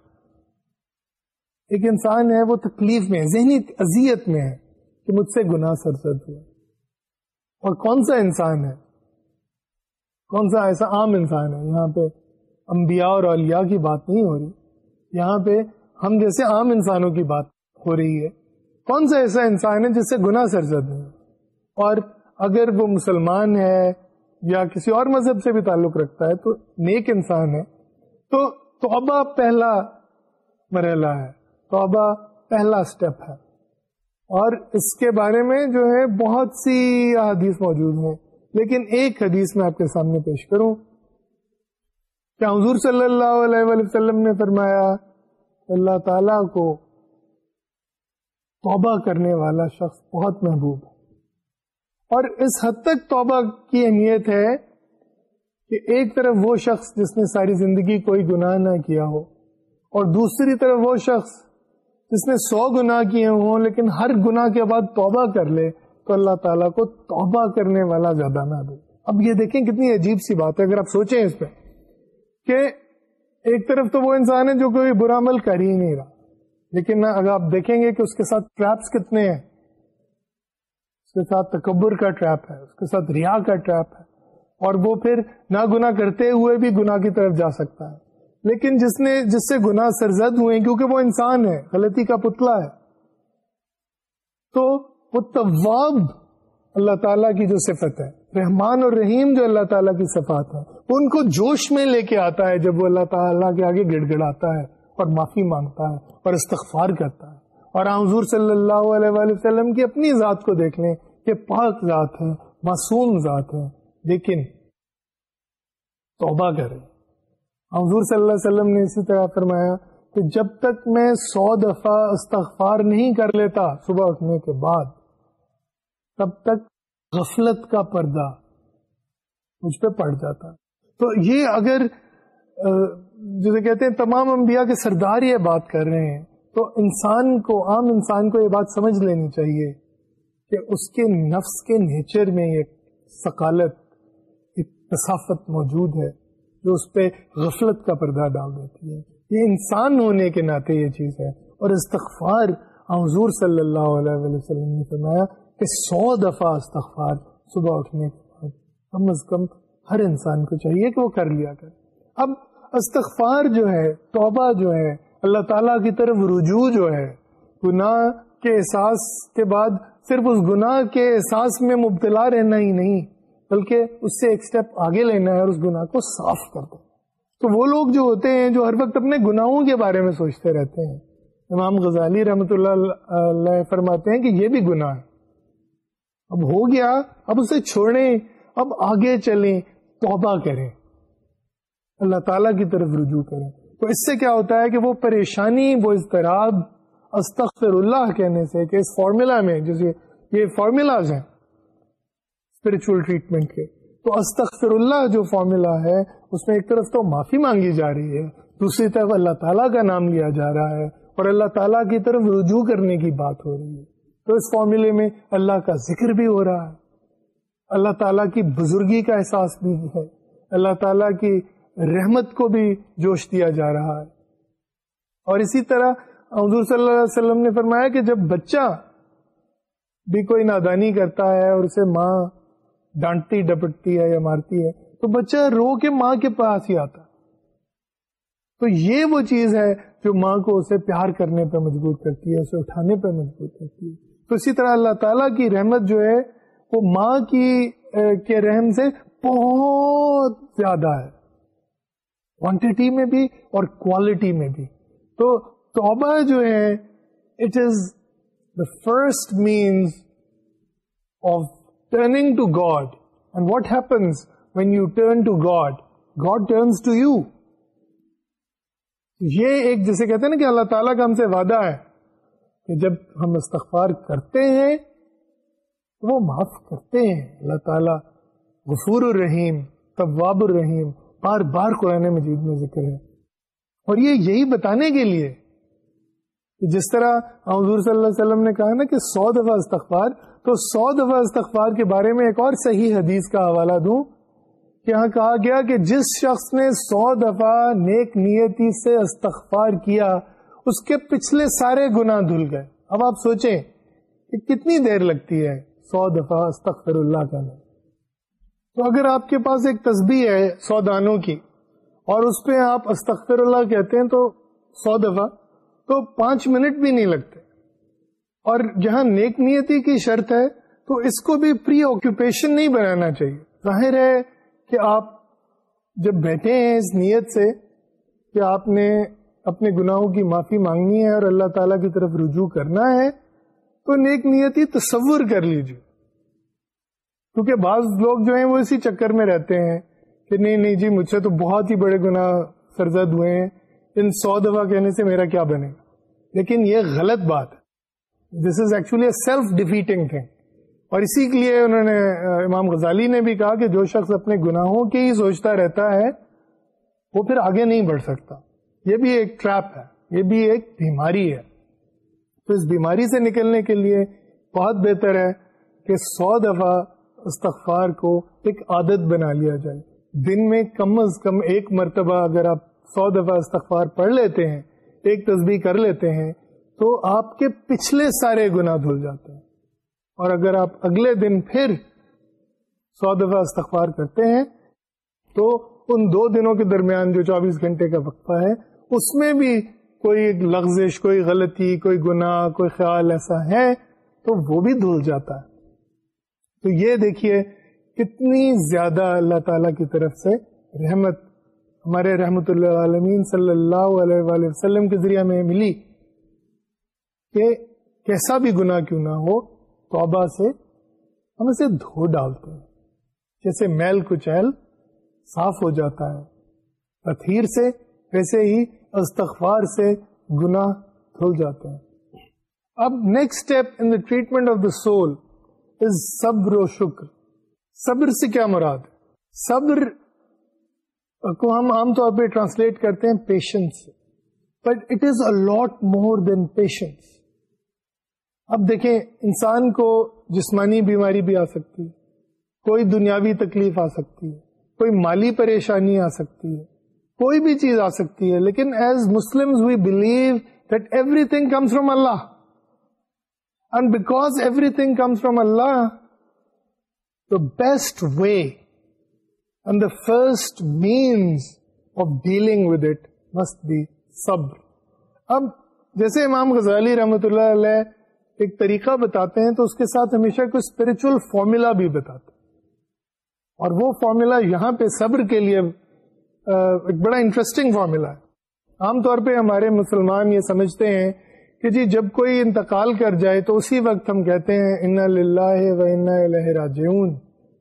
ایک انسان ہے، وہ تکلیف میں ہے، ذہنی اذیت میں ہے کہ مجھ سے گناہ سرزد ہوا۔ اور کون سا انسان ہے؟ کون سا ایسا عام انسان ہے؟ یہاں پہ انبیاء اور اولیاء کی بات نہیں ہو رہی۔ یہاں پہ ہم جیسے عام انسانوں کی بات ہو رہی ہے۔ کون سا ایسا انسان ہے جس سے گناہ سرزد ہے اور اگر وہ مسلمان ہے یا کسی اور مذہب سے بھی تعلق رکھتا ہے، تو نیک انسان ہے۔ تو توبہ پہلا مرحلہ ہے۔ توبہ پہلا اسٹیپ ہے۔ اور اس کے بارے میں جو ہے بہت سی حدیث موجود ہیں، لیکن ایک حدیث میں آپ کے سامنے پیش کروں۔ کیا حضور صلی اللہ علیہ وسلم نے فرمایا، اللہ تعالی کو توبہ کرنے والا شخص بہت محبوب ہے۔ اور اس حد تک توبہ کی اہمیت ہے کہ ایک طرف وہ شخص جس نے ساری زندگی کوئی گناہ نہ کیا ہو، اور دوسری طرف وہ شخص جس نے سو گناہ کیے ہوں لیکن ہر گناہ کے بعد توبہ کر لے، تو اللہ تعالیٰ کو توبہ کرنے والا زیادہ نہ دے۔ اب یہ دیکھیں کتنی عجیب سی بات ہے، اگر آپ سوچیں اس پہ کہ ایک طرف تو وہ انسان ہے جو کوئی برا عمل کر ہی نہیں رہا، لیکن اگر آپ دیکھیں گے کہ اس کے ساتھ ٹریپس کتنے ہیں، اس کے ساتھ تکبر کا ٹریپ ہے، اس کے ساتھ ریا کا ٹریپ ہے، اور وہ پھر نہ گنا کرتے ہوئے بھی گنا کی طرف جا سکتا ہے۔ لیکن جس نے، جس سے گنا سرزد ہوئے کیونکہ وہ انسان ہے، غلطی کا پتلا ہے۔ تو وہ طواب اللہ تعالیٰ کی جو صفت ہے، رحمان اور رحیم جو اللہ تعالیٰ کی صفات ہے ان کو جوش میں لے کے آتا ہے جب وہ اللہ تعالیٰ کے آگے گڑ گڑاتا ہے اور معافی مانگتا ہے اور استغفار کرتا ہے۔ اور حضور صلی اللہ علیہ وآلہ وسلم کی اپنی ذات کو دیکھ لیں کہ پاک ذات ہے معصوم ذات ہے لیکن توبہ کرے حضور صلی اللہ علیہ وسلم نے اسی طرح فرمایا کہ جب تک میں سو دفعہ استغفار نہیں کر لیتا صبح اٹھنے کے بعد، تب تک غفلت کا پردہ مجھ پہ پڑ جاتا۔ تو یہ اگر جسے کہتے ہیں، تمام انبیاء کے سردار یہ بات کر رہے ہیں، تو انسان کو، عام انسان کو یہ بات سمجھ لینی چاہیے کہ اس کے نفس کے نیچر میں ایک ثقالت ایک تصافت موجود ہے۔ جو اس پہ غفلت کا پردہ ڈال دیتی ہے۔ یہ انسان ہونے کے ناطے یہ چیز ہے۔ اور استغفار حضور صلی اللہ علیہ وسلم نے فرمایا کہ سو دفعہ استغفار، صبح اٹھنے کے بعد۔ کم از کم ہر انسان کو چاہیے کہ وہ کر لیا کر اب استغفار جو ہے، توبہ جو ہے، اللہ تعالیٰ کی طرف رجوع جو ہے، گناہ کے احساس کے بعد صرف اس گناہ کے احساس میں مبتلا رہنا ہی نہیں۔ بلکہ اس سے ایک سٹیپ آگے لینا ہے اور اس گناہ کو صاف کر دیں تو وہ لوگ جو ہوتے ہیں جو ہر وقت اپنے گناہوں کے بارے میں سوچتے رہتے ہیں۔ امام غزالی رحمۃ اللہ علیہ فرماتے ہیں کہ یہ بھی گناہ ہے۔ اب ہو گیا، اب اسے چھوڑیں، اب آگے چلیں، توبہ کریں۔ اللہ تعالی کی طرف رجوع کریں۔ تو اس سے کیا ہوتا ہے کہ وہ پریشانی، وہ اضطراب، استغفر اللہ کہنے سے کہ اس فارمولا میں، جیسے یہ فارمولاز ہیں اسپرچل ٹریٹمنٹ کے۔ تو استغفر اللہ جو فارمولا ہے، اس میں ایک طرف تو معافی مانگی جا رہی ہے، دوسری طرف اللہ تعالیٰ کا نام لیا جا رہا ہے، اور اللہ تعالیٰ کی طرف رجوع کرنے کی بات ہو رہی ہے۔ تو اس فارمولے میں اللہ کا ذکر بھی ہو رہا ہے۔ اللہ تعالیٰ کی بزرگی کا احساس بھی ہے۔ اللہ تعالیٰ کی رحمت کو بھی جوش دیا جا رہا ہے۔ اور اسی طرح حضور صلی اللہ علیہ وسلم نے فرمایا کہ جب بچہ بھی کوئی نادانی کرتا ہے اور اسے ماں ڈانٹتی، ڈپٹتی ہے یا مارتی ہے، تو بچہ رو کے ماں کے پاس ہی آتا۔ تو یہ وہ چیز ہے جو ماں کو اسے پیار کرنے پہ مجبور کرتی ہے، اسے اٹھانے پہ مجبور کرتی ہے۔ تو اسی طرح اللہ تعالیٰ کی رحمت جو ہے، وہ ماں کی کے رحم سے بہت زیادہ ہے۔ کوانٹٹی میں بھی اور کوالٹی میں بھی۔ تو توبہ جو ہے it is the first means of turning to God. And what happens when you turn to God? God turns to you. یہ ایک جسے کہتے ہیں نا کہ اللہ تعالیٰ کا ہم سے وعدہ ہے کہ جب ہم استغفار کرتے ہیں تو وہ معاف کرتے ہیں اللہ تعالیٰ غفور الرحیم طواب الرحیم، بار بار قرآن مجید میں ذکر ہے اور یہ یہی بتانے کے لیے جس طرح حضور صلی اللہ علیہ وسلم نے کہا نا کہ سو دفعہ استغفار، تو سو دفعہ استغفار کے بارے میں ایک اور صحیح حدیث کا حوالہ دوں کہ یہاں کہا گیا کہ جس شخص نے سو دفعہ نیک نیتی سے استغفار کیا، اس کے پچھلے سارے گنا دھل گئے۔ اب آپ سوچیں کہ کتنی دیر لگتی ہے سو دفعہ استغفر اللہ کا نام۔ تو اگر آپ کے پاس ایک تسبیح ہے سو دانوں کی اور اس پہ آپ استغفر اللہ کہتے ہیں تو سو دفعہ تو پانچ منٹ بھی نہیں لگتے۔ اور جہاں نیک نیتی کی شرط ہے، تو اس کو بھی پری آکوپیشن نہیں بنانا چاہیے۔ ظاہر ہے کہ آپ جب بیٹھے ہیں اس نیت سے کہ آپ نے اپنے گناہوں کی معافی مانگنی ہے اور اللہ تعالی کی طرف رجوع کرنا ہے، تو نیک نیتی تصور کر لیجیے کیونکہ بعض لوگ جو ہیں وہ اسی چکر میں رہتے ہیں کہ نہیں نہیں جی مجھ سے تو بہت ہی بڑے گنا سرزد ہوئے ہیں۔ ان سو دفعہ کہنے سے میرا کیا بنے؟ گا لیکن یہ غلط بات ہے۔ This is actually self defeating thing اور اسی کے لیے انہوں نے، امام غزالی نے بھی کہا کہ جو شخص اپنے گناہوں کی ہی سوچتا رہتا ہے، وہ پھر آگے نہیں بڑھ سکتا۔ یہ بھی ایک ٹریپ ہے۔ یہ بھی ایک بیماری ہے۔ تو اس بیماری سے نکلنے کے لیے بہت بہتر ہے کہ سو دفعہ استغفار کو ایک عادت بنا لیا جائے۔ دن میں کم از کم ایک مرتبہ اگر آپ سو دفعہ استغفار پڑھ لیتے ہیں، ایک تصبیح کر لیتے ہیں، تو آپ کے پچھلے سارے گنا دھل جاتے ہیں۔ اور اگر آپ اگلے دن پھر سو دفعہ استغفار کرتے ہیں، تو ان دو دنوں کے درمیان جو چوبیس گھنٹے کا وقفہ ہے، اس میں بھی کوئی لغزش، کوئی غلطی، کوئی گناہ، کوئی خیال ایسا ہے، تو وہ بھی دھل جاتا ہے۔ تو یہ دیکھیے، کتنی زیادہ اللہ تعالی کی طرف سے رحمت ہمارے رحمت اللہ عالمین صلی اللہ علیہ وآلہ وسلم کے ذریعے میں ملی کہ کیسا بھی گناہ کیوں نہ ہو، توبہ سے ہم اسے دھو ڈالتے ہیں۔ جیسے میل کچیل صاف ہو جاتا ہے۔ پتھیر سے، ویسے ہی استغفار سے گناہ دھل جاتے ہیں۔ اب next step in the treatment of the soul is صبر و شکر۔ صبر سے کیا مراد؟ صبر کو ہم عام طور پہ ٹرانسلیٹ کرتے ہیں patience but it is a lot more than patience اب دیکھیں، انسان کو جسمانی بیماری بھی آ سکتی ہے، کوئی دنیاوی تکلیف آ سکتی ہے، کوئی مالی پریشانی آ سکتی ہے، کوئی بھی چیز آ سکتی ہے، لیکن as Muslim we believe that everything comes from Allah and because everything comes from Allah the best way and the first means of dealing with it must be سب اب جیسے امام غزالی رحمت اللہ علیہ ایک طریقہ بتاتے ہیں تو اس کے ساتھ ہمیشہ کوئی اسپرچل فارمولا بھی بتاتے اور وہ فارمولا یہاں پہ صبر کے لیے ایک بڑا انٹرسٹنگ فارمولا ہے۔ عام طور پہ ہمارے مسلمان یہ سمجھتے ہیں کہ جی جب کوئی انتقال کر جائے تو اسی وقت ہم کہتے ہیں ان اللہ و ان راجعون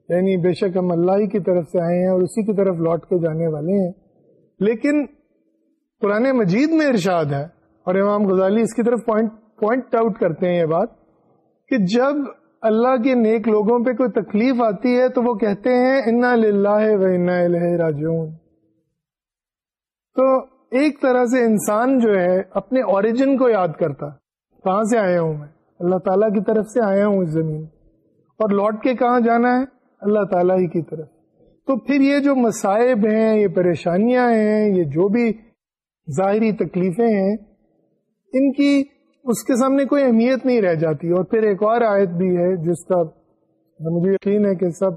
یعنی بے شک ہم اللہ ہی کی طرف سے آئے ہیں اور اسی کی طرف لوٹ کے جانے والے ہیں۔ لیکن قرآن مجید میں ارشاد ہے اور امام غزالی اس کی طرف پوائنٹ پوائنٹ آؤٹ کرتے ہیں یہ بات کہ جب اللہ کے نیک لوگوں پہ کوئی تکلیف آتی ہے تو وہ کہتے ہیں، انا للہ و انا راجعون۔ تو ایک طرح سے انسان جو ہے اپنے اوریجن کو یاد کرتا۔ کہاں سے آیا ہوں میں؟ اللہ تعالیٰ کی طرف سے آیا ہوں اس زمین۔ اور لوٹ کے کہاں جانا ہے؟ اللہ تعالیٰ ہی کی طرف۔ تو پھر یہ جو مسائب ہیں، یہ پریشانیاں ہیں، یہ جو بھی ظاہری تکلیفیں ہیں، ان کی اس کے سامنے کوئی اہمیت نہیں رہ جاتی۔ اور پھر ایک اور آیت بھی ہے، جس کا مجھے یقین ہے کہ سب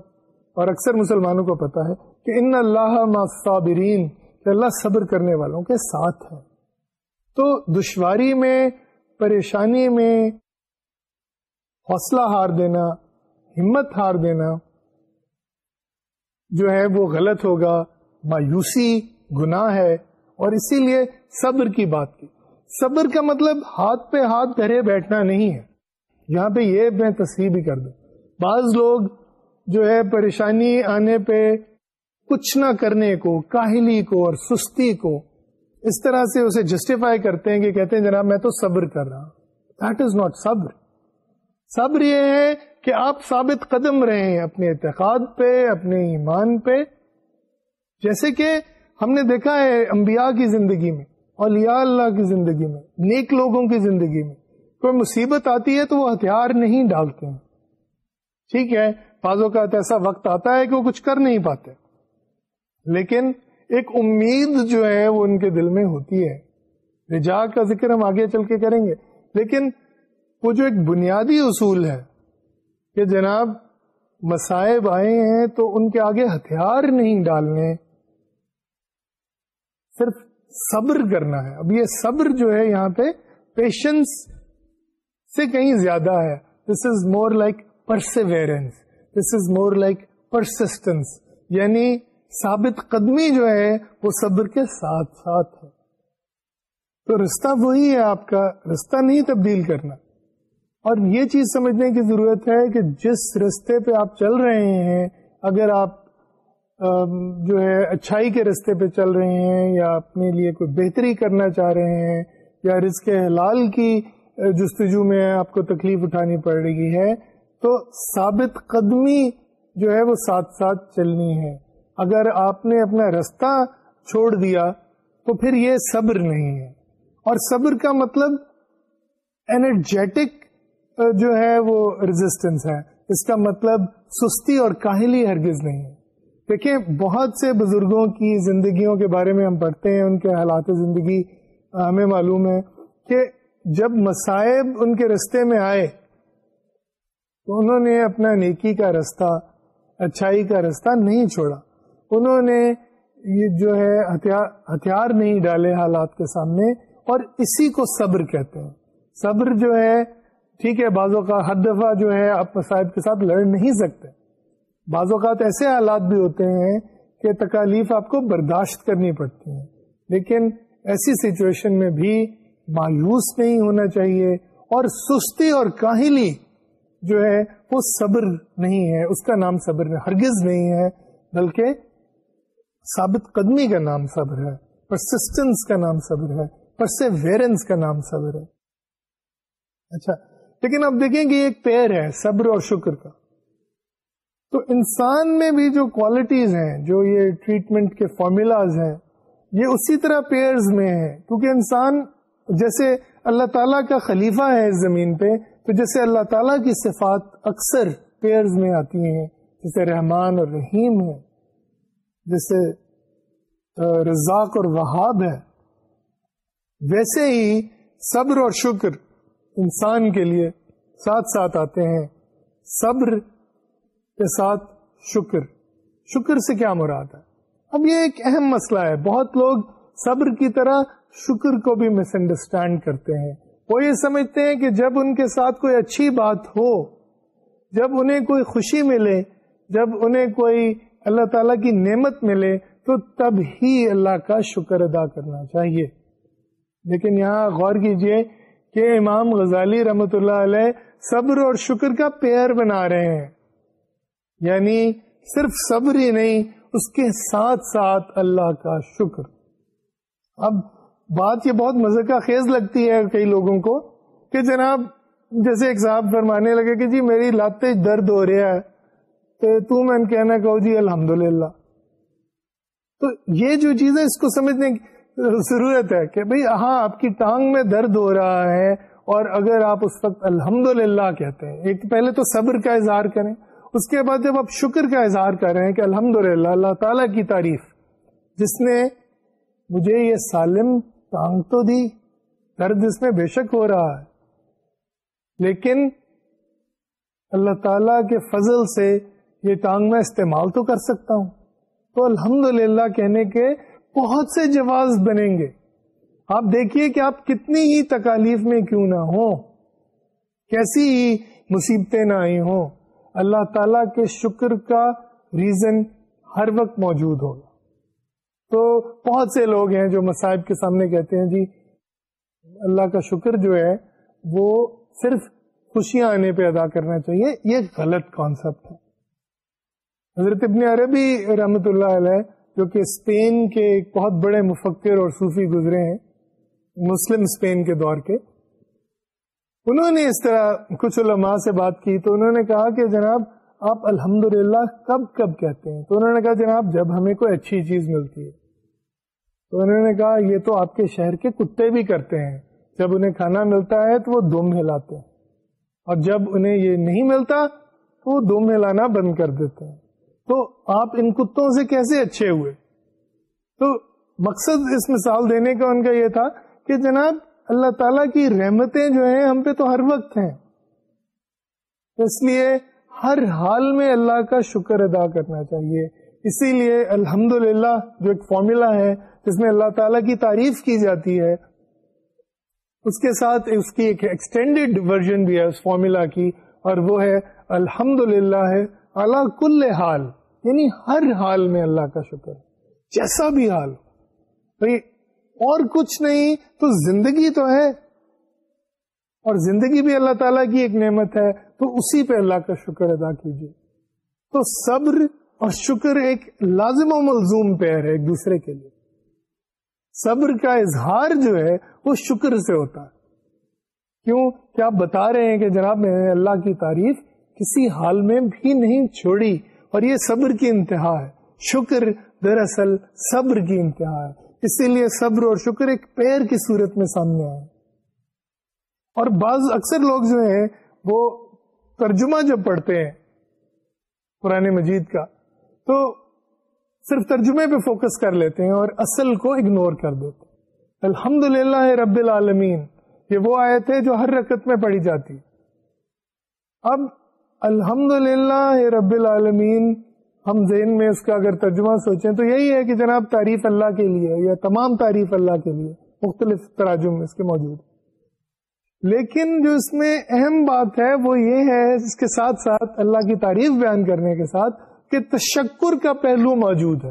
اور اکثر مسلمانوں کو پتا ہے کہ ان اللہ صابرین کہ اللہ صبر کرنے والوں کے ساتھ ہے۔ تو دشواری میں، پریشانی میں، حوصلہ ہار دینا، ہمت ہار دینا جو ہے وہ غلط ہوگا، مایوسی، گناہ ہے، اور اسی لیے صبر کی بات کی۔ صبر کا مطلب ہاتھ پہ ہاتھ دھرے بیٹھنا نہیں ہے۔ یہاں پہ یہ میں تصحیح بھی کر دوں۔ بعض لوگ جو ہے پریشانی آنے پہ کچھ نہ کرنے کو، کاہلی کو اور سستی کو اس طرح سے اسے جسٹیفائی کرتے ہیں کہ کہتے ہیں جناب میں تو صبر کر رہا ہوں۔ دیٹ از ناٹ صبر۔ صبر یہ ہے کہ آپ ثابت قدم رہے ہیں اپنے اعتقاد پہ، اپنے ایمان پہ۔ جیسے کہ ہم نے دیکھا ہے انبیاء کی زندگی میں، اولیاء اللہ کی زندگی میں، نیک لوگوں کی زندگی میں۔ کوئی مصیبت آتی ہے تو وہ ہتھیار نہیں ڈالتے ہیں۔ ٹھیک ہے بازوں کا ایسا وقت آتا ہے کہ وہ کچھ کر نہیں پاتے۔ لیکن ایک امید جو ہے وہ ان کے دل میں ہوتی ہے۔ رجا کا ذکر ہم آگے چل کے کریں گے۔ لیکن وہ جو ایک بنیادی اصول ہے کہ جناب مسائب آئے ہیں تو ان کے آگے ہتھیار نہیں ڈالنے۔ صرف صبر کرنا ہے۔ اب یہ صبر جو ہے یہاں پہ پیشنس سے کہیں زیادہ ہے۔ This is more like perseverance this is more like persistence یعنی ثابت قدمی جو ہے وہ صبر کے ساتھ ساتھ ہے۔ تو رستہ وہی ہے، آپ کا رستہ نہیں تبدیل کرنا۔ اور یہ چیز سمجھنے کی ضرورت ہے کہ جس رستے پہ آپ چل رہے ہیں، اگر آپ جو ہے، اچھائی کے رستے پہ چل رہے ہیں یا اپنے لیے کوئی بہتری کرنا چاہ رہے ہیں یا رزق حلال کی جستجو میں آپ کو تکلیف اٹھانی پڑ رہی ہے، تو ثابت قدمی جو ہے وہ ساتھ ساتھ چلنی ہے۔ اگر آپ نے اپنا رستہ چھوڑ دیا تو پھر یہ صبر نہیں ہے۔ اور صبر کا مطلب انرجیٹک جو ہے وہ ریزسٹنس ہے۔ اس کا مطلب سستی اور کاہلی ہرگز نہیں ہے۔ دیکھیں، بہت سے بزرگوں کی زندگیوں کے بارے میں ہم پڑھتے ہیں، ان کے حالات زندگی ہمیں معلوم ہے کہ جب مسائب ان کے رستے میں آئے، تو انہوں نے اپنا نیکی کا رستہ، اچھائی کا رستہ نہیں چھوڑا۔ انہوں نے یہ جو ہے ہتھیار نہیں ڈالے حالات کے سامنے اور اسی کو صبر کہتے ہیں۔ صبر جو ہے ٹھیک ہے، بعض کا ہر دفعہ جو ہے آپ مسائب کے ساتھ لڑ نہیں سکتے۔ بعض اوقات ایسے حالات بھی ہوتے ہیں کہ تکالیف آپ کو برداشت کرنی پڑتی ہیں۔ لیکن ایسی سچویشن میں بھی مایوس نہیں ہونا چاہیے اور سستی اور کاہلی جو ہے وہ صبر نہیں ہے۔ اس کا نام صبر ہرگز نہیں ہے، بلکہ ثابت قدمی کا نام صبر ہے پرسسٹنس کا نام صبر ہے پرسیویرنس کا نام صبر ہے۔ اچھا لیکن اب دیکھیں کہ ایک پیر ہے، صبر اور شکر کا۔ تو انسان میں بھی جو کوالٹیز ہیں، جو یہ ٹریٹمنٹ کے فارمولاز ہیں، یہ اسی طرح پیئرز میں ہیں۔ کیونکہ انسان جیسے اللہ تعالیٰ کا خلیفہ ہے اس زمین پہ، تو جیسے اللہ تعالیٰ کی صفات اکثر پیئرز میں آتی ہیں، جیسے رحمان اور رحیم ہے جیسے رزاق اور وہاب ہے ویسے ہی صبر اور شکر انسان کے لیے ساتھ ساتھ آتے ہیں، صبر کے ساتھ شکر۔ شکر سے کیا مراد ہے؟ اب یہ ایک اہم مسئلہ ہے۔ بہت لوگ صبر کی طرح شکر کو بھی مس انڈرسٹینڈ کرتے ہیں۔ وہ یہ سمجھتے ہیں کہ جب ان کے ساتھ کوئی اچھی بات ہو، جب انہیں کوئی خوشی ملے، جب انہیں کوئی اللہ تعالیٰ کی نعمت ملے، تو تب ہی اللہ کا شکر ادا کرنا چاہیے۔ لیکن یہاں غور کیجیے کہ امام غزالی رحمت اللہ علیہ صبر اور شکر کا پیئر بنا رہے ہیں۔ یعنی صرف صبر ہی نہیں، اس کے ساتھ ساتھ اللہ کا شکر۔ اب بات یہ بہت مزے کا خیز لگتی ہے کئی لوگوں کو کہ جناب جیسے ایک صاحب فرمانے لگے کہ جی میری لاتے درد ہو رہا ہے، تو میں کہنا کہو جی الحمد تو یہ جو چیز ہے اس کو سمجھنے کی ضرورت ہے کہ بھئی ہاں آپ کی ٹانگ میں درد ہو رہا ہے اور اگر آپ اس وقت الحمد للہ کہتے ہیں، ایک پہلے تو صبر کا اظہار کریں، اس کے بعد جب آپ شکر کا اظہار کر رہے ہیں کہ الحمد للہ اللہ تعالی کی تعریف، جس نے مجھے یہ سالم ٹانگ تو دی، درد اس میں بے شک ہو رہا ہے۔ لیکن اللہ تعالی کے فضل سے یہ ٹانگ میں استعمال تو کر سکتا ہوں۔ تو الحمد کہنے کے بہت سے جواز بنیں گے۔ آپ دیکھیے کہ آپ کتنی ہی تکالیف میں کیوں نہ ہو کیسی ہی مصیبتیں نہ آئی ہوں۔ اللہ تعالی کے شکر کا ریزن ہر وقت موجود ہوگا۔ تو بہت سے لوگ ہیں جو مصائب کے سامنے کہتے ہیں جی اللہ کا شکر جو ہے، وہ صرف خوشیاں آنے پہ ادا کرنا چاہیے۔ یہ غلط کانسیپٹ ہے۔ حضرت ابن عربی رحمت اللہ علیہ جو کہ اسپین کے ایک بہت بڑے مفکر اور صوفی گزرے ہیں، مسلم اسپین کے دور کے۔ انہوں نے اس طرح کچھ علماء سے بات کی تو انہوں نے کہا کہ جناب، آپ الحمد کب کب کہتے ہیں؟ تو انہوں نے کہا، جناب، جب ہمیں کوئی اچھی چیز ملتی ہے۔ تو انہوں نے کہا، یہ تو آپ کے شہر کے کتے بھی کرتے ہیں۔ جب انہیں کھانا ملتا ہے تو وہ دم ہلاتے ہیں۔ اور جب انہیں یہ نہیں ملتا تو وہ دم ہلانا بند کر دیتے ہیں۔ تو آپ ان کتوں سے کیسے اچھے ہوئے؟ تو مقصد اس مثال دینے کا ان کا یہ تھا کہ جناب، اللہ تعالی کی رحمتیں جو ہیں ہم پہ تو ہر وقت ہیں۔ اس لیے ہر حال میں اللہ کا شکر ادا کرنا چاہیے۔ اسی لیے الحمد جو ایک فارمولا ہے جس میں اللہ تعالیٰ کی تعریف کی جاتی ہے، اس کے ساتھ اس کی ایک ایکسٹینڈیڈ ورژن بھی ہے اس فارمولا کی، اور وہ ہے الحمد للہ ہے اللہ کل حال یعنی ہر حال میں اللہ کا شکر۔ جیسا بھی حال اور کچھ نہیں، تو زندگی تو ہے۔ اور زندگی بھی اللہ تعالیٰ کی ایک نعمت ہے، تو اسی پہ اللہ کا شکر ادا کیجیے تو صبر اور شکر ایک لازم و ملزوم پیر ہے ایک دوسرے کے لیے۔ صبر کا اظہار جو ہے، وہ شکر سے ہوتا ہے۔ کیوں؟ کہ آپ بتا رہے ہیں کہ جناب میں نے اللہ کی تعریف کسی حال میں بھی نہیں چھوڑی اور یہ صبر کی انتہا ہے۔ شکر دراصل صبر کی انتہا ہے۔ اسی لیے صبر اور شکر ایک پیر کی صورت میں سامنے آئے۔ اور بعض اکثر لوگ جو ہیں، وہ ترجمہ جب پڑھتے ہیں قرآن مجید کا، تو صرف ترجمے پہ فوکس کر لیتے ہیں اور اصل کو اگنور کر دیتے ہیں۔ الحمد للہ رب العالمین، یہ وہ آئے تھے جو ہر رکت میں پڑھی جاتی۔ اب الحمد للہ رب العالمین ہم ذہن میں اس کا اگر ترجمہ سوچیں تو یہی ہے کہ جناب تعریف اللہ کے لیے یا تمام تعریف اللہ کے لیے، مختلف تراجم اس کے موجود۔ لیکن جو اس میں اہم بات ہے وہ یہ ہے اس کے ساتھ ساتھ اللہ کی تعریف بیان کرنے کے ساتھ کہ تشکر کا پہلو موجود ہے۔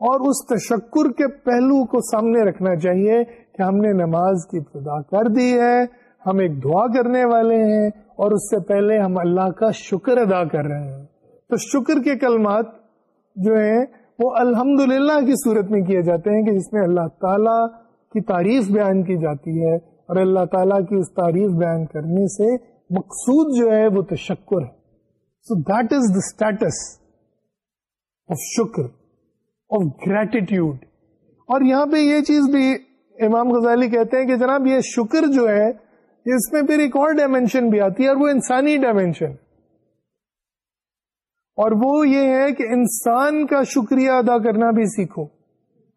اور اس تشکر کے پہلو کو سامنے رکھنا چاہیے کہ ہم نے نماز کی ابتدا کر دی ہے، ہم ایک دعا کرنے والے ہیں اور اس سے پہلے ہم اللہ کا شکر ادا کر رہے ہیں۔ تو شکر کے کلمات جو ہیں، وہ الحمد کی صورت میں کیے جاتے ہیں کہ جس میں اللہ تعالی کی تعریف بیان کی جاتی ہے اور اللہ تعالیٰ کی اس تعریف بیان کرنے سے مقصود جو ہے، وہ تشکر ہے۔ So that is the status of شکر آف گریٹیٹیوڈ اور یہاں پہ یہ چیز بھی امام غزالی کہتے ہیں کہ جناب یہ شکر جو ہے اس میں پھر ایک اور ڈائمینشن بھی آتی ہے اور وہ انسانی ڈائمینشن اور وہ یہ ہے کہ انسان کا شکریہ ادا کرنا بھی سیکھو.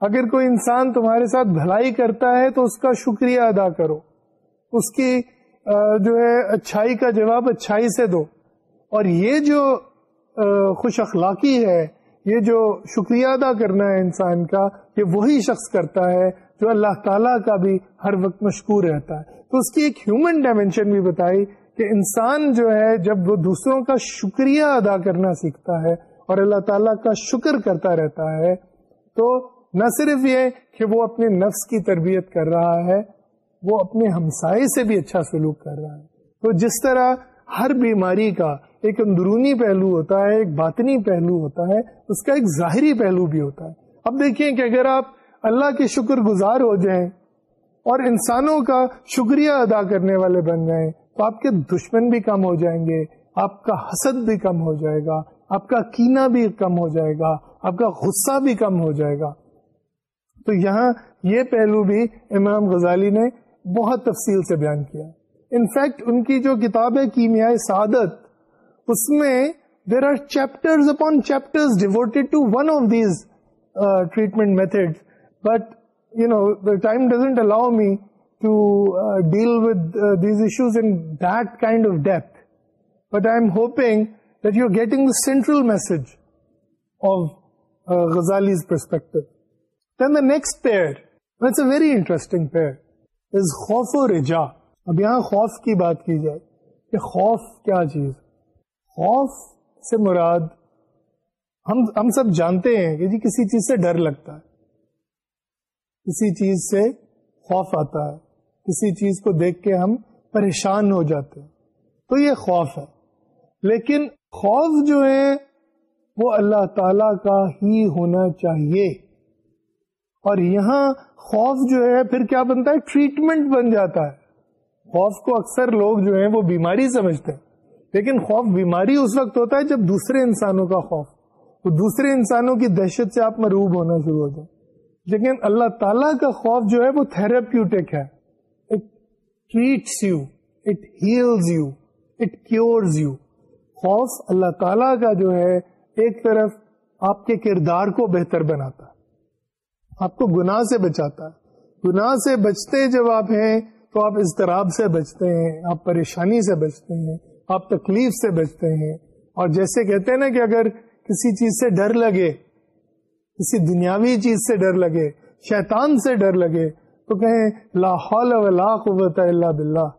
اگر کوئی انسان تمہارے ساتھ بھلائی کرتا ہے تو اس کا شکریہ ادا کرو. اس کی جو ہے، اچھائی کا جواب اچھائی سے دو. اور یہ جو خوش اخلاقی ہے، یہ جو شکریہ ادا کرنا ہے انسان کا، یہ وہی شخص کرتا ہے جو اللہ تعالیٰ کا بھی ہر وقت مشکور رہتا ہے. تو اس کی ایک ہیومن ڈائمینشن بھی بتائی کہ انسان جو ہے، جب وہ دوسروں کا شکریہ ادا کرنا سیکھتا ہے اور اللہ تعالیٰ کا شکر کرتا رہتا ہے، تو نہ صرف یہ کہ وہ اپنے نفس کی تربیت کر رہا ہے، وہ اپنے ہمسائے سے بھی اچھا سلوک کر رہا ہے۔ تو جس طرح ہر بیماری کا ایک اندرونی پہلو ہوتا ہے، ایک باطنی پہلو ہوتا ہے، اس کا ایک ظاہری پہلو بھی ہوتا ہے۔ اب دیکھیں کہ اگر آپ اللہ کے شکر گزار ہو جائیں اور انسانوں کا شکریہ ادا کرنے والے بن جائیں تو آپ کے دشمن بھی کم ہو جائیں گے، آپ کا حسد بھی کم ہو جائے گا، آپ کا کینا بھی کم ہو جائے گا، آپ کا غصہ بھی کم ہو جائے گا۔ تو یہاں یہ پہلو بھی امام غزالی نے بہت تفصیل سے بیان کیا۔ انفیکٹ ان کی جو کتاب ہے کیمیا سعادت، اس میں there are chapter upon chapter devoted to one of these treatment method but you know the time doesn't allow me to deal with these issues in that kind of depth but I am hoping that you are getting the central message of Ghazali's perspective then the next pair it's a very interesting pair is خوف و رجا اب یہاں خوف کی بات کی جائے کہ خوف کیا چیز خوف سے مراد ہم ہم سب جانتے ہیں کہ جی کسی چیز سے ڈر لگتا ہے۔ کسی چیز سے خوف آتا ہے، کسی چیز کو دیکھ کے ہم پریشان ہو جاتے ہیں۔ تو یہ خوف ہے۔ لیکن خوف جو ہے، وہ اللہ تعالی کا ہی ہونا چاہیے۔ اور یہاں خوف جو ہے، پھر کیا بنتا ہے؟ ٹریٹمنٹ بن جاتا ہے۔ خوف کو اکثر لوگ جو ہیں، وہ بیماری سمجھتے ہیں۔ لیکن خوف بیماری اس وقت ہوتا ہے جب دوسرے انسانوں کا خوف تو دوسرے انسانوں کی دہشت سے آپ مروب ہونا شروع ہو جائیں لیکن اللہ تعالیٰ کا خوف جو ہے وہ تھراپیوٹک ہے۔ It treats you it heals you it cures you خوف اللہ تعالیٰ کا جو ہے ایک طرف آپ کے کردار کو بہتر بناتا ہے، آپ کو گناہ سے بچاتا ہے۔ گناہ سے بچتے جب آپ ہیں تو آپ اضطراب سے بچتے ہیں، آپ پریشانی سے بچتے ہیں، آپ تکلیف سے بچتے ہیں۔ اور جیسے کہتے ہیں نا کہ اگر کسی چیز سے ڈر لگے کسی دنیاوی چیز سے ڈر لگے، شیطان سے ڈر لگے، تو کہیں لا حول ولا قوت الا باللہ۔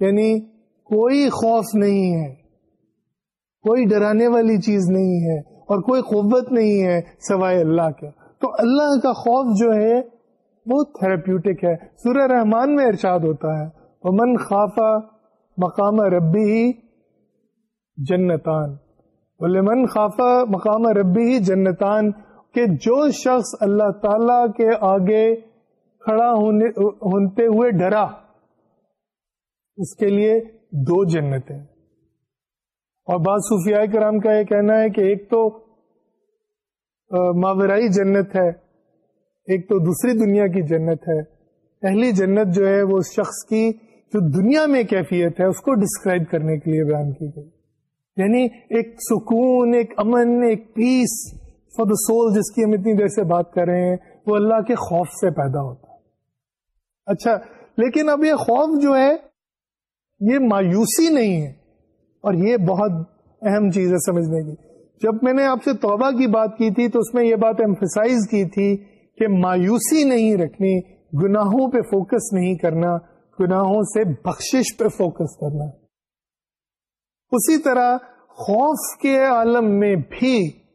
یعنی کوئی خوف نہیں ہے، کوئی ڈرانے والی چیز نہیں ہے اور کوئی قوت نہیں ہے سوائے اللہ کے۔ تو اللہ کا خوف جو ہے، وہ تھراپیوٹک ہے۔ سورہ رحمان میں ارشاد ہوتا ہے من خافا مقام ربی ہی جنتان۔ من خافا مقام ربی ہی جنتان کہ جو شخص اللہ تعالی کے آگے کھڑا ہونے ہوتے ہوئے ڈرا، اس کے لیے دو جنتیں۔ اور بعض صوفیاء کرام کا یہ کہنا ہے کہ ایک تو ماورائی جنت ہے، ایک تو دوسری دنیا کی جنت ہے۔ پہلی جنت جو ہے وہ شخص کی جو دنیا میں کیفیت ہے، اس کو ڈسکرائب کرنے کے لیے بیان کی گئی۔ یعنی ایک سکون، ایک امن، ایک پیس فار دا سول جس کی ہم اتنی دیر سے بات کر رہے ہیں، وہ اللہ کے خوف سے پیدا ہوتا ہے۔ اچھا لیکن اب یہ خوف جو ہے، یہ مایوسی نہیں ہے۔ اور یہ بہت اہم چیز ہے سمجھنے کی۔ جب میں نے آپ سے توبہ کی بات کی تھی، تو اس میں یہ بات ایمفسائز کی تھی کہ مایوسی نہیں رکھنی، گناہوں پہ فوکس نہیں کرنا، گناہوں سے بخشش پہ فوکس کرنا۔ اسی طرح خوف کے عالم میں بھی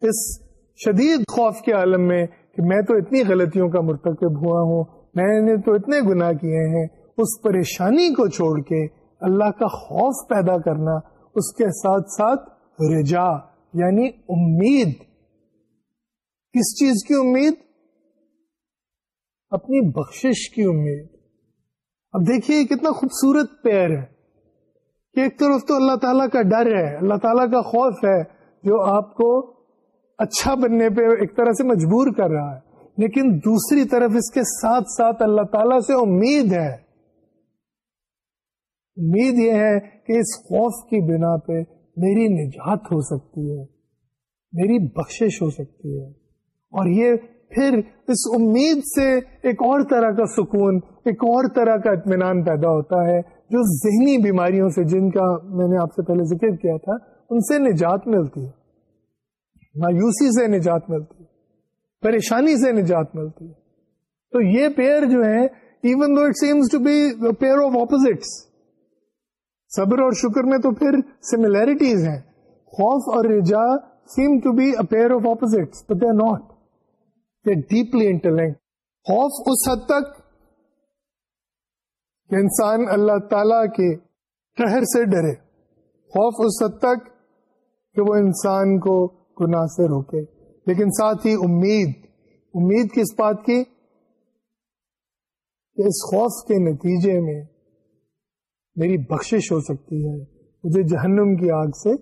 اس شدید خوف کے عالم میں کہ میں تو اتنی غلطیوں کا مرتکب ہوا ہوں، میں نے تو اتنے گناہ کیے ہیں، اس پریشانی کو چھوڑ کے اللہ کا خوف پیدا کرنا، اس کے ساتھ ساتھ رجا یعنی امید۔ کس چیز کی امید؟ اپنی بخشش کی امید۔ اب دیکھیے کتنا خوبصورت پیر ہے کہ ایک طرف تو اللہ تعالیٰ کا ڈر ہے، اللہ تعالیٰ کا خوف ہے جو آپ کو اچھا بننے پہ ایک طرح سے مجبور کر رہا ہے۔ لیکن دوسری طرف اس کے ساتھ ساتھ اللہ تعالیٰ سے امید ہے۔ امید یہ ہے کہ اس خوف کی بنا پہ میری نجات ہو سکتی ہے، میری بخشش ہو سکتی ہے۔ اور یہ پھر اس امید سے ایک اور طرح کا سکون، ایک اور طرح کا اطمینان پیدا ہوتا ہے۔ جو ذہنی بیماریوں سے، جن کا میں نے آپ سے پہلے ذکر کیا تھا، ان سے نجات ملتی ہے۔ مایوسی سے نجات ملتی ہے، پریشانی سے نجات ملتی ہے۔ تو یہ پیئر جو ہے even though it seems to be pair of opposites صبر اور شکر میں تو پھر سملیرٹیز ہیں۔ خوف اور رجا seem to be a pair of opposite but they not they deeply interlink خوف اس حد تک کہ انسان اللہ تعالی کے قہر سے ڈرے۔ خوف اس حد تک کہ وہ انسان کو گناہ سے روکے۔ لیکن ساتھ ہی امید امید کس بات کی؟ کہ اس خوف کے نتیجے میں میری بخشش ہو سکتی ہے، مجھے جہنم کی آگ سے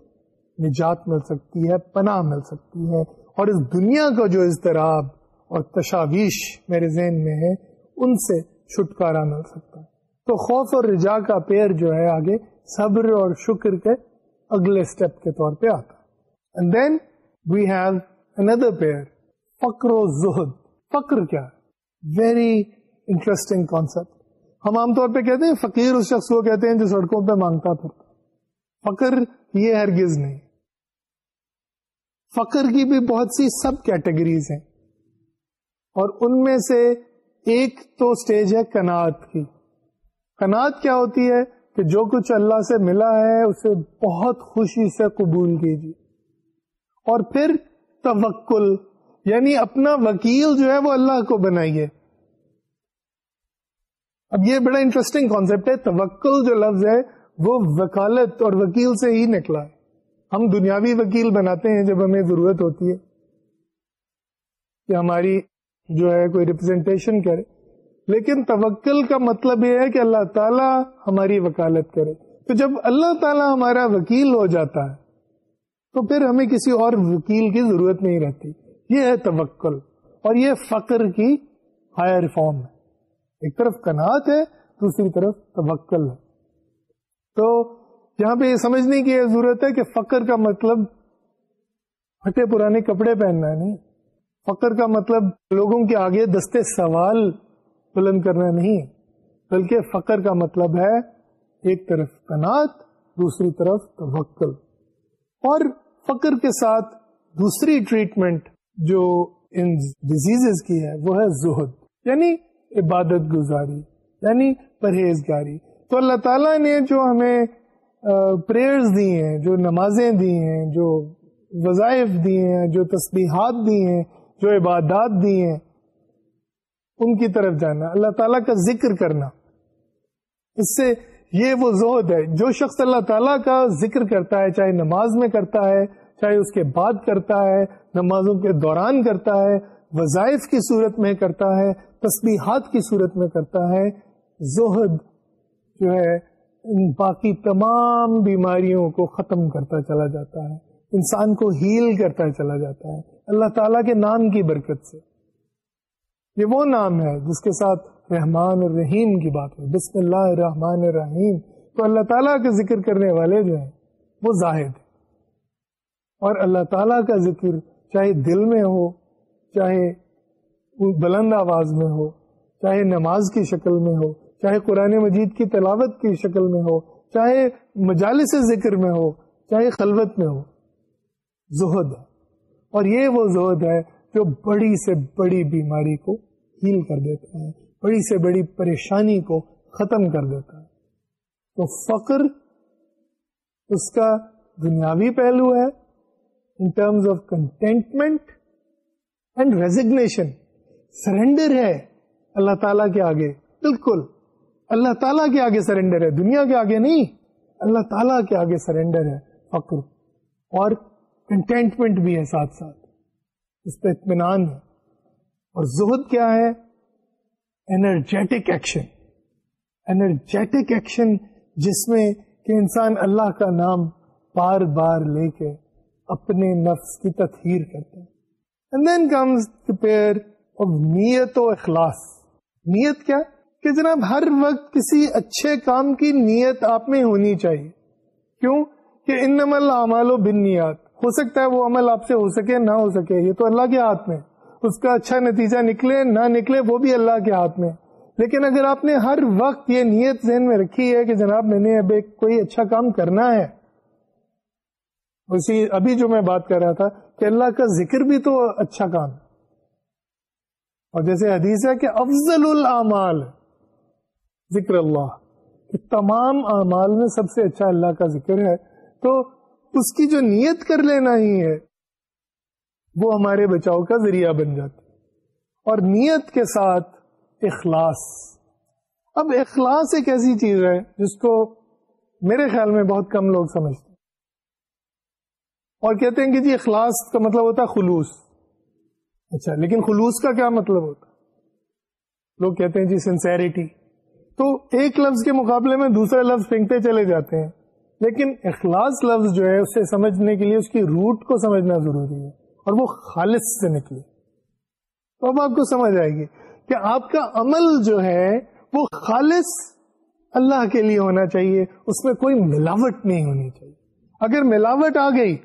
نجات مل سکتی ہے، پناہ مل سکتی ہے۔ اور اس دنیا کا جو اضطراب اور تشاویش میرے ذہن میں ہے، ان سے چھٹکارا مل سکتا۔ ہے تو خوف اور رجا کا پیر جو ہے، آگے صبر اور شکر کے اگلے اسٹیپ کے طور پہ آتا۔ ہے and then we have another pair فکر و زہد فکر کیا ویری انٹرسٹنگ کانسپٹ ہم عام طور پہ کہتے ہیں فقیر اس شخص کو کہتے ہیں جو سڑکوں پہ مانگتا پھرتا فقر یہ ہرگز نہیں۔ فقر کی بھی بہت سی سب کیٹیگریز ہیں۔ اور ان میں سے ایک تو اسٹیج ہے کنات کی۔ کنات کیا ہوتی ہے کہ جو کچھ اللہ سے ملا ہے، اسے بہت خوشی سے قبول کیجیے۔ اور پھر توکل یعنی اپنا وکیل جو ہے وہ اللہ کو بنائیے۔ اب یہ بڑا انٹرسٹنگ کانسیپٹ ہے، توکل جو لفظ ہے وہ وکالت اور وکیل سے ہی نکلا۔ ہے ہم دنیاوی وکیل بناتے ہیں جب ہمیں ضرورت ہوتی ہے۔ کہ ہماری جو ہے کوئی ریپرزینٹیشن کرے۔ لیکن توکل کا مطلب یہ ہے کہ اللہ تعالیٰ ہماری وکالت کرے۔ تو جب اللہ تعالیٰ ہمارا وکیل ہو جاتا ہے تو پھر ہمیں کسی اور وکیل کی ضرورت نہیں رہتی۔ یہ ہے توکل اور یہ فقر کی ہائر فارم ہے۔ ایک طرف کنات ہے، دوسری طرف توکل ہے۔ تو یہاں پہ یہ سمجھنے کی ضرورت ہے کہ فقر کا مطلب پھٹے پرانے کپڑے پہننا نہیں۔ فقر کا مطلب لوگوں کے آگے دستے سوال بلند کرنا نہیں بلکہ فقر کا مطلب ہے ایک طرف کنات دوسری طرف توکل۔ اور فقر کے ساتھ دوسری ٹریٹمنٹ جو ان ڈیزیز کی ہے، وہ ہے زہد یعنی عبادت گزاری یعنی پرہیزگاری۔ تو اللہ تعالیٰ نے جو ہمیں پریئرز دی ہیں، جو نمازیں دی ہیں، جو وظائف دی ہیں، جو تسبیحات دی ہیں، جو عبادات دی ہیں، ان کی طرف جانا، اللہ تعالیٰ کا ذکر کرنا۔ اس سے یہ وہ زہد ہے جو شخص اللہ تعالیٰ کا ذکر کرتا ہے، چاہے نماز میں کرتا ہے، چاہے اس کے بعد کرتا ہے، نمازوں کے دوران کرتا ہے، وظائف کی صورت میں کرتا ہے، تسبیحات کی صورت میں کرتا ہے، زہد جو ہے ان باقی تمام بیماریوں کو ختم کرتا چلا جاتا ہے، انسان کو ہیل کرتا چلا جاتا ہے۔ اللہ تعالیٰ کے نام کی برکت سے۔ یہ وہ نام ہے جس کے ساتھ رحمان الرحیم کی بات ہے بسم اللہ الرحمن الرحیم۔ تو اللہ تعالیٰ کا ذکر کرنے والے جو ہیں، وہ زاہد اور اللہ تعالیٰ کا ذکر چاہے دل میں ہو، چاہے بلند آواز میں ہو، چاہے نماز کی شکل میں ہو، چاہے قرآن مجید کی تلاوت کی شکل میں ہو، چاہے مجالس ذکر میں ہو، چاہے خلوت میں ہو، زہد ہے۔ اور یہ وہ زہد ہے جو بڑی سے بڑی بیماری کو ہیل کر دیتا ہے۔ بڑی سے بڑی پریشانی کو ختم کر دیتا ہے۔ تو فقر اس کا دنیاوی پہلو ہے۔ In terms of contentment and resignation surrender ہے اللہ تعالی کے آگے۔ بالکل، اللہ تعالیٰ کے آگے سرینڈر ہے۔ دنیا کے آگے نہیں، اللہ تعالیٰ کے آگے سرینڈر ہے۔ فخر اور کنٹینٹمنٹ بھی ہے ساتھ ساتھ۔ اس پہ اطمینان ہے۔ اور زہد کیا ہے؟ Energetic action. انرجیٹک ایکشن جس میں کہ انسان اللہ کا نام بار بار لے کے اپنے نفس کی تطہیر کرتا ہے۔ And then comes pair of نیت و اخلاص۔ نیت کیا؟ کہ جناب ہر وقت کسی اچھے کام کی نیت آپ میں ہونی چاہیے۔ کیوں؟ کہ ان عمل اعمال و بن نیات ہو سکتا ہے وہ عمل آپ سے ہو سکے، نہ ہو سکے، یہ تو اللہ کے ہاتھ میں۔ اس کا اچھا نتیجہ نکلے، نہ نکلے، وہ بھی اللہ کے ہاتھ میں۔ لیکن اگر آپ نے ہر وقت یہ نیت ذہن میں رکھی ہے کہ جناب میں نے اب ایک کوئی اچھا کام کرنا ہے، اسی ابھی جو میں بات کر رہا تھا کہ اللہ کا ذکر بھی تو اچھا کام۔ ہے اور جیسے حدیث ہے کہ افضل الاعمال ذکر اللہ، کہ تمام اعمال میں سب سے اچھا اللہ کا ذکر ہے، تو اس کی جو نیت کر لینا ہی ہے وہ ہمارے بچاؤ کا ذریعہ بن جاتی اور نیت کے ساتھ اخلاص۔ اب اخلاص ایک ایسی چیز ہے جس کو میرے خیال میں بہت کم لوگ سمجھتے ہیں۔ اور کہتے ہیں کہ جی اخلاص کا مطلب ہوتا ہے خلوص۔ اچھا لیکن خلوص کا کیا مطلب ہوتا لوگ کہتے ہیں جی سنسیریٹی تو ایک لفظ کے مقابلے میں دوسرا لفظ پھینکتے چلے جاتے ہیں۔ لیکن اخلاص لفظ جو ہے، اسے سمجھنے کے لیے اس کی روٹ کو سمجھنا ضروری ہے۔ اور وہ خالص سے نکلے تو اب آپ کو سمجھ آئے گی کہ آپ کا عمل جو ہے وہ خالص اللہ کے لیے ہونا چاہیے، اس میں کوئی ملاوٹ نہیں ہونی چاہیے۔ اگر ملاوٹ آ گئی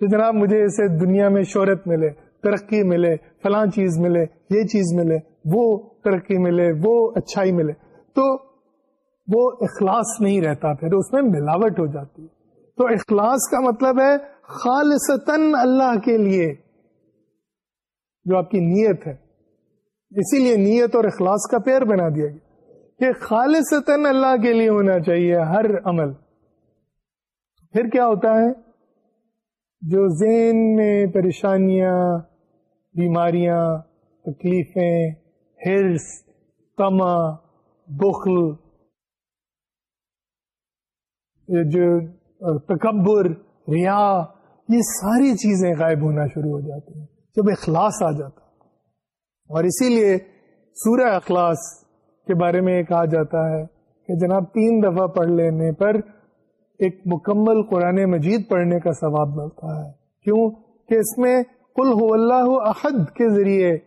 تو جناب مجھے اسے دنیا میں شہرت ملے، ترقی ملے، فلاں چیز ملے، یہ چیز ملے، وہ ترقی ملے، وہ اچھائی ملے، تو وہ اخلاص نہیں رہتا، پھر اس میں ملاوٹ ہو جاتی۔ تو اخلاص کا مطلب ہے خالصتاً اللہ کے لیے جو آپ کی نیت ہے۔ اسی لیے نیت اور اخلاص کا پیر بنا دیا گیا۔ کہ خالصتاً اللہ کے لیے ہونا چاہیے ہر عمل۔ پھر کیا ہوتا ہے؟ جو ذہن میں پریشانیاں، بیماریاں، تکلیفیں، ہرس، تما، بخل جو تکبر، ریا یہ ساری چیزیں غائب ہونا شروع ہو جاتی ہیں، جب اخلاص آ جاتا اور اسی لیے سورہ اخلاص کے بارے میں یہ کہا جاتا ہے کہ جناب تین دفعہ پڑھ لینے پر ایک مکمل قرآن مجید پڑھنے کا ثواب ملتا ہے۔ کیوں؟ کہ اس میں کل ہو اللہ احد کے ذریعے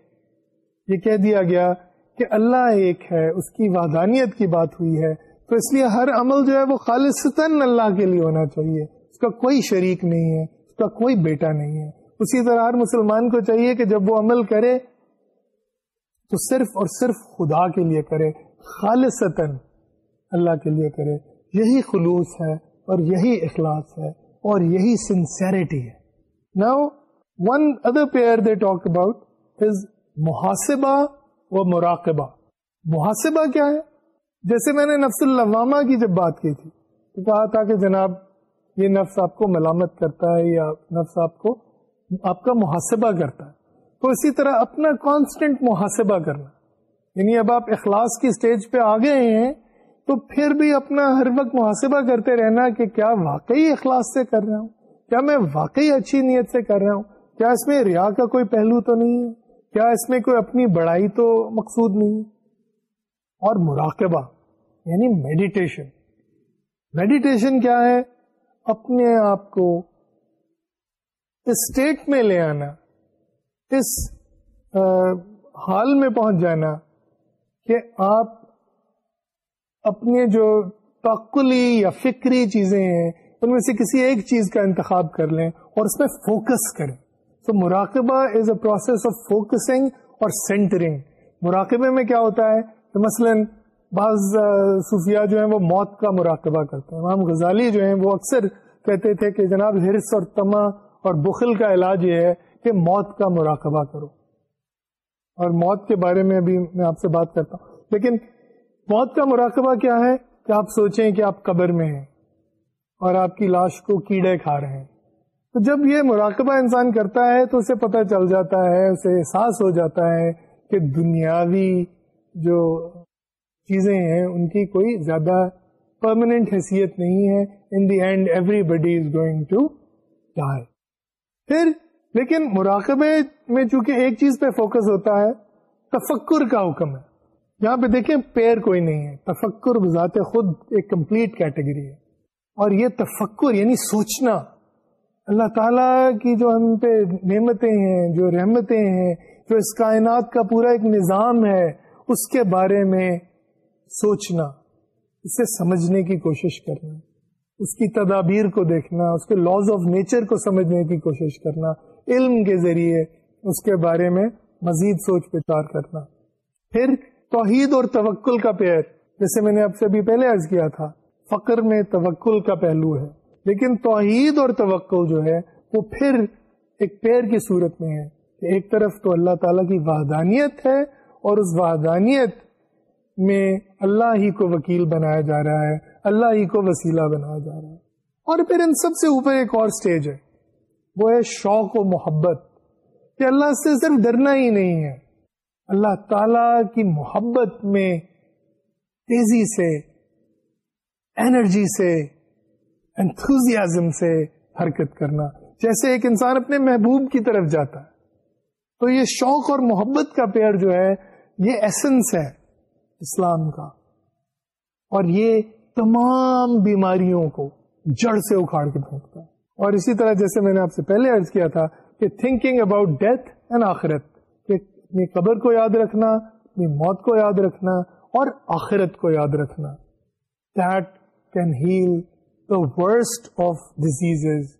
یہ کہہ دیا گیا کہ اللہ ایک ہے، اس کی وادانیت کی بات ہوئی ہے۔ تو اس لیے ہر عمل جو ہے وہ خالصتاً اللہ کے لیے ہونا چاہیے، اس کا کوئی شریک نہیں ہے۔ اس کا کوئی بیٹا نہیں ہے۔ اسی طرح ہر مسلمان کو چاہیے کہ جب وہ عمل کرے، تو صرف اور صرف خدا کے لیے کرے، خالصتاً اللہ کے لیے کرے۔ یہی خلوص ہے اور یہی اخلاص ہے اور یہی سنسیرٹی ہے۔ نا one other pair they talk about is محاسبہ و مراقبہ۔ محاسبہ کیا ہے؟ جیسے میں نے نفس الوامہ کی جب بات کی تھی، تو کہا تھا کہ جناب یہ نفس آپ کو ملامت کرتا ہے یا نفس آپ کو آپ کا محاسبہ کرتا ہے۔ تو اسی طرح اپنا کانسٹنٹ محاسبہ کرنا۔ یعنی اب آپ اخلاص کی اسٹیج پہ آ گئے ہیں تو پھر بھی اپنا ہر وقت محاسبہ کرتے رہنا کہ کیا واقعی اخلاص سے کر رہا ہوں۔ کیا میں واقعی اچھی نیت سے کر رہا ہوں؟ کیا اس میں ریا کا کوئی پہلو تو نہیں ہے؟ کیا اس میں کوئی اپنی بڑائی تو مقصود نہیں ہے؟ اور مراقبہ یعنی میڈیٹیشن میڈیٹیشن کیا ہے؟ اپنے آپ کو اسٹیٹ میں لے آنا، اس حال میں پہنچ جانا کہ آپ اپنے جو توقلی یا فکری چیزیں ہیں، ان میں سے کسی ایک چیز کا انتخاب کر لیں اور اس میں فوکس کریں۔ تو مراقبہ is a process of focusing اور سینٹرنگ مراقبے میں کیا ہوتا ہے؟ کہ مثلا بعض صوفیہ جو ہیں وہ موت کا مراقبہ کرتے ہیں۔ امام غزالی جو ہیں وہ اکثر کہتے تھے کہ جناب ہرس اور تما اور بخل کا علاج یہ ہے کہ موت کا مراقبہ کرو۔ اور موت کے بارے میں بھی میں آپ سے بات کرتا ہوں۔ لیکن موت کا مراقبہ کیا ہے کہ آپ سوچیں کہ آپ قبر میں ہیں اور آپ کی لاش کو کیڑے کھا رہے ہیں۔ تو جب یہ مراقبہ انسان کرتا ہے تو اسے پتہ چل جاتا ہے، اسے احساس ہو جاتا ہے کہ دنیاوی جو چیزیں ہیں، ان کی کوئی زیادہ پرماننٹ حیثیت نہیں ہے۔ In the end everybody is going to die پھر، لیکن مراقبے میں چونکہ ایک چیز پہ فوکس ہوتا ہے، تفکر کا حکم ہے۔ یہاں پہ دیکھیں پیر کوئی نہیں ہے۔ تفکر بذات خود ایک کمپلیٹ کیٹیگری ہے۔ اور یہ تفکر یعنی سوچنا۔ اللہ تعالی کی جو ہم پہ نعمتیں ہیں، جو رحمتیں ہیں، جو اس کائنات کا پورا ایک نظام ہے، اس کے بارے میں سوچنا، اسے سمجھنے کی کوشش کرنا، اس کی تدابیر کو دیکھنا، اس کے لاز آف نیچر کو سمجھنے کی کوشش کرنا، علم کے ذریعے اس کے بارے میں مزید سوچ بچار کرنا۔ پھر توحید اور توکل کا پیر، جیسے میں نے اب سے بھی پہلے عرض کیا تھا، فقر میں توکل کا پہلو ہے۔ لیکن توحید اور توکل جو ہے، وہ پھر ایک پیر کی صورت میں ہے کہ ایک طرف تو اللہ تعالی کی وحدانیت ہے اور اس وحدانیت میں اللہ ہی کو وکیل بنایا جا رہا ہے، اللہ ہی کو وسیلہ بنایا جا رہا ہے۔ اور پھر ان سب سے اوپر ایک اور سٹیج ہے، وہ ہے شوق و محبت۔ کہ اللہ سے صرف ڈرنا ہی نہیں ہے۔ اللہ تعالی کی محبت میں تیزی سے انرجی سے انتھوزیازم سے حرکت کرنا۔ جیسے ایک انسان اپنے محبوب کی طرف جاتا ہے۔ تو یہ شوق اور محبت کا پیڑ جو ہے، یہ ایسنس ہے۔ اسلام کا۔ اور یہ تمام بیماریوں کو جڑ سے اکھاڑ کے پھینکتا ہے۔ اور اسی طرح جیسے میں نے آپ سے پہلے ارض کیا تھا کہ تھنکنگ اباؤٹ ڈیتھ اینڈ آخرت، کہ اپنی قبر کو یاد رکھنا، اپنی موت کو یاد رکھنا اور آخرت کو یاد رکھنا۔ That can heal the worst of disease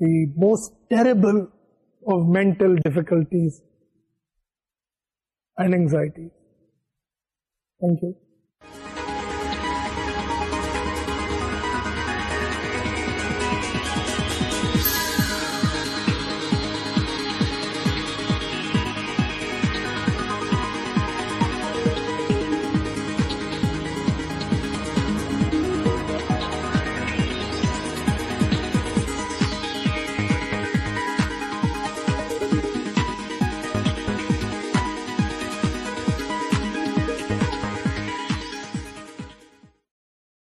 the most terrible of mental difficulties and anxiety thank you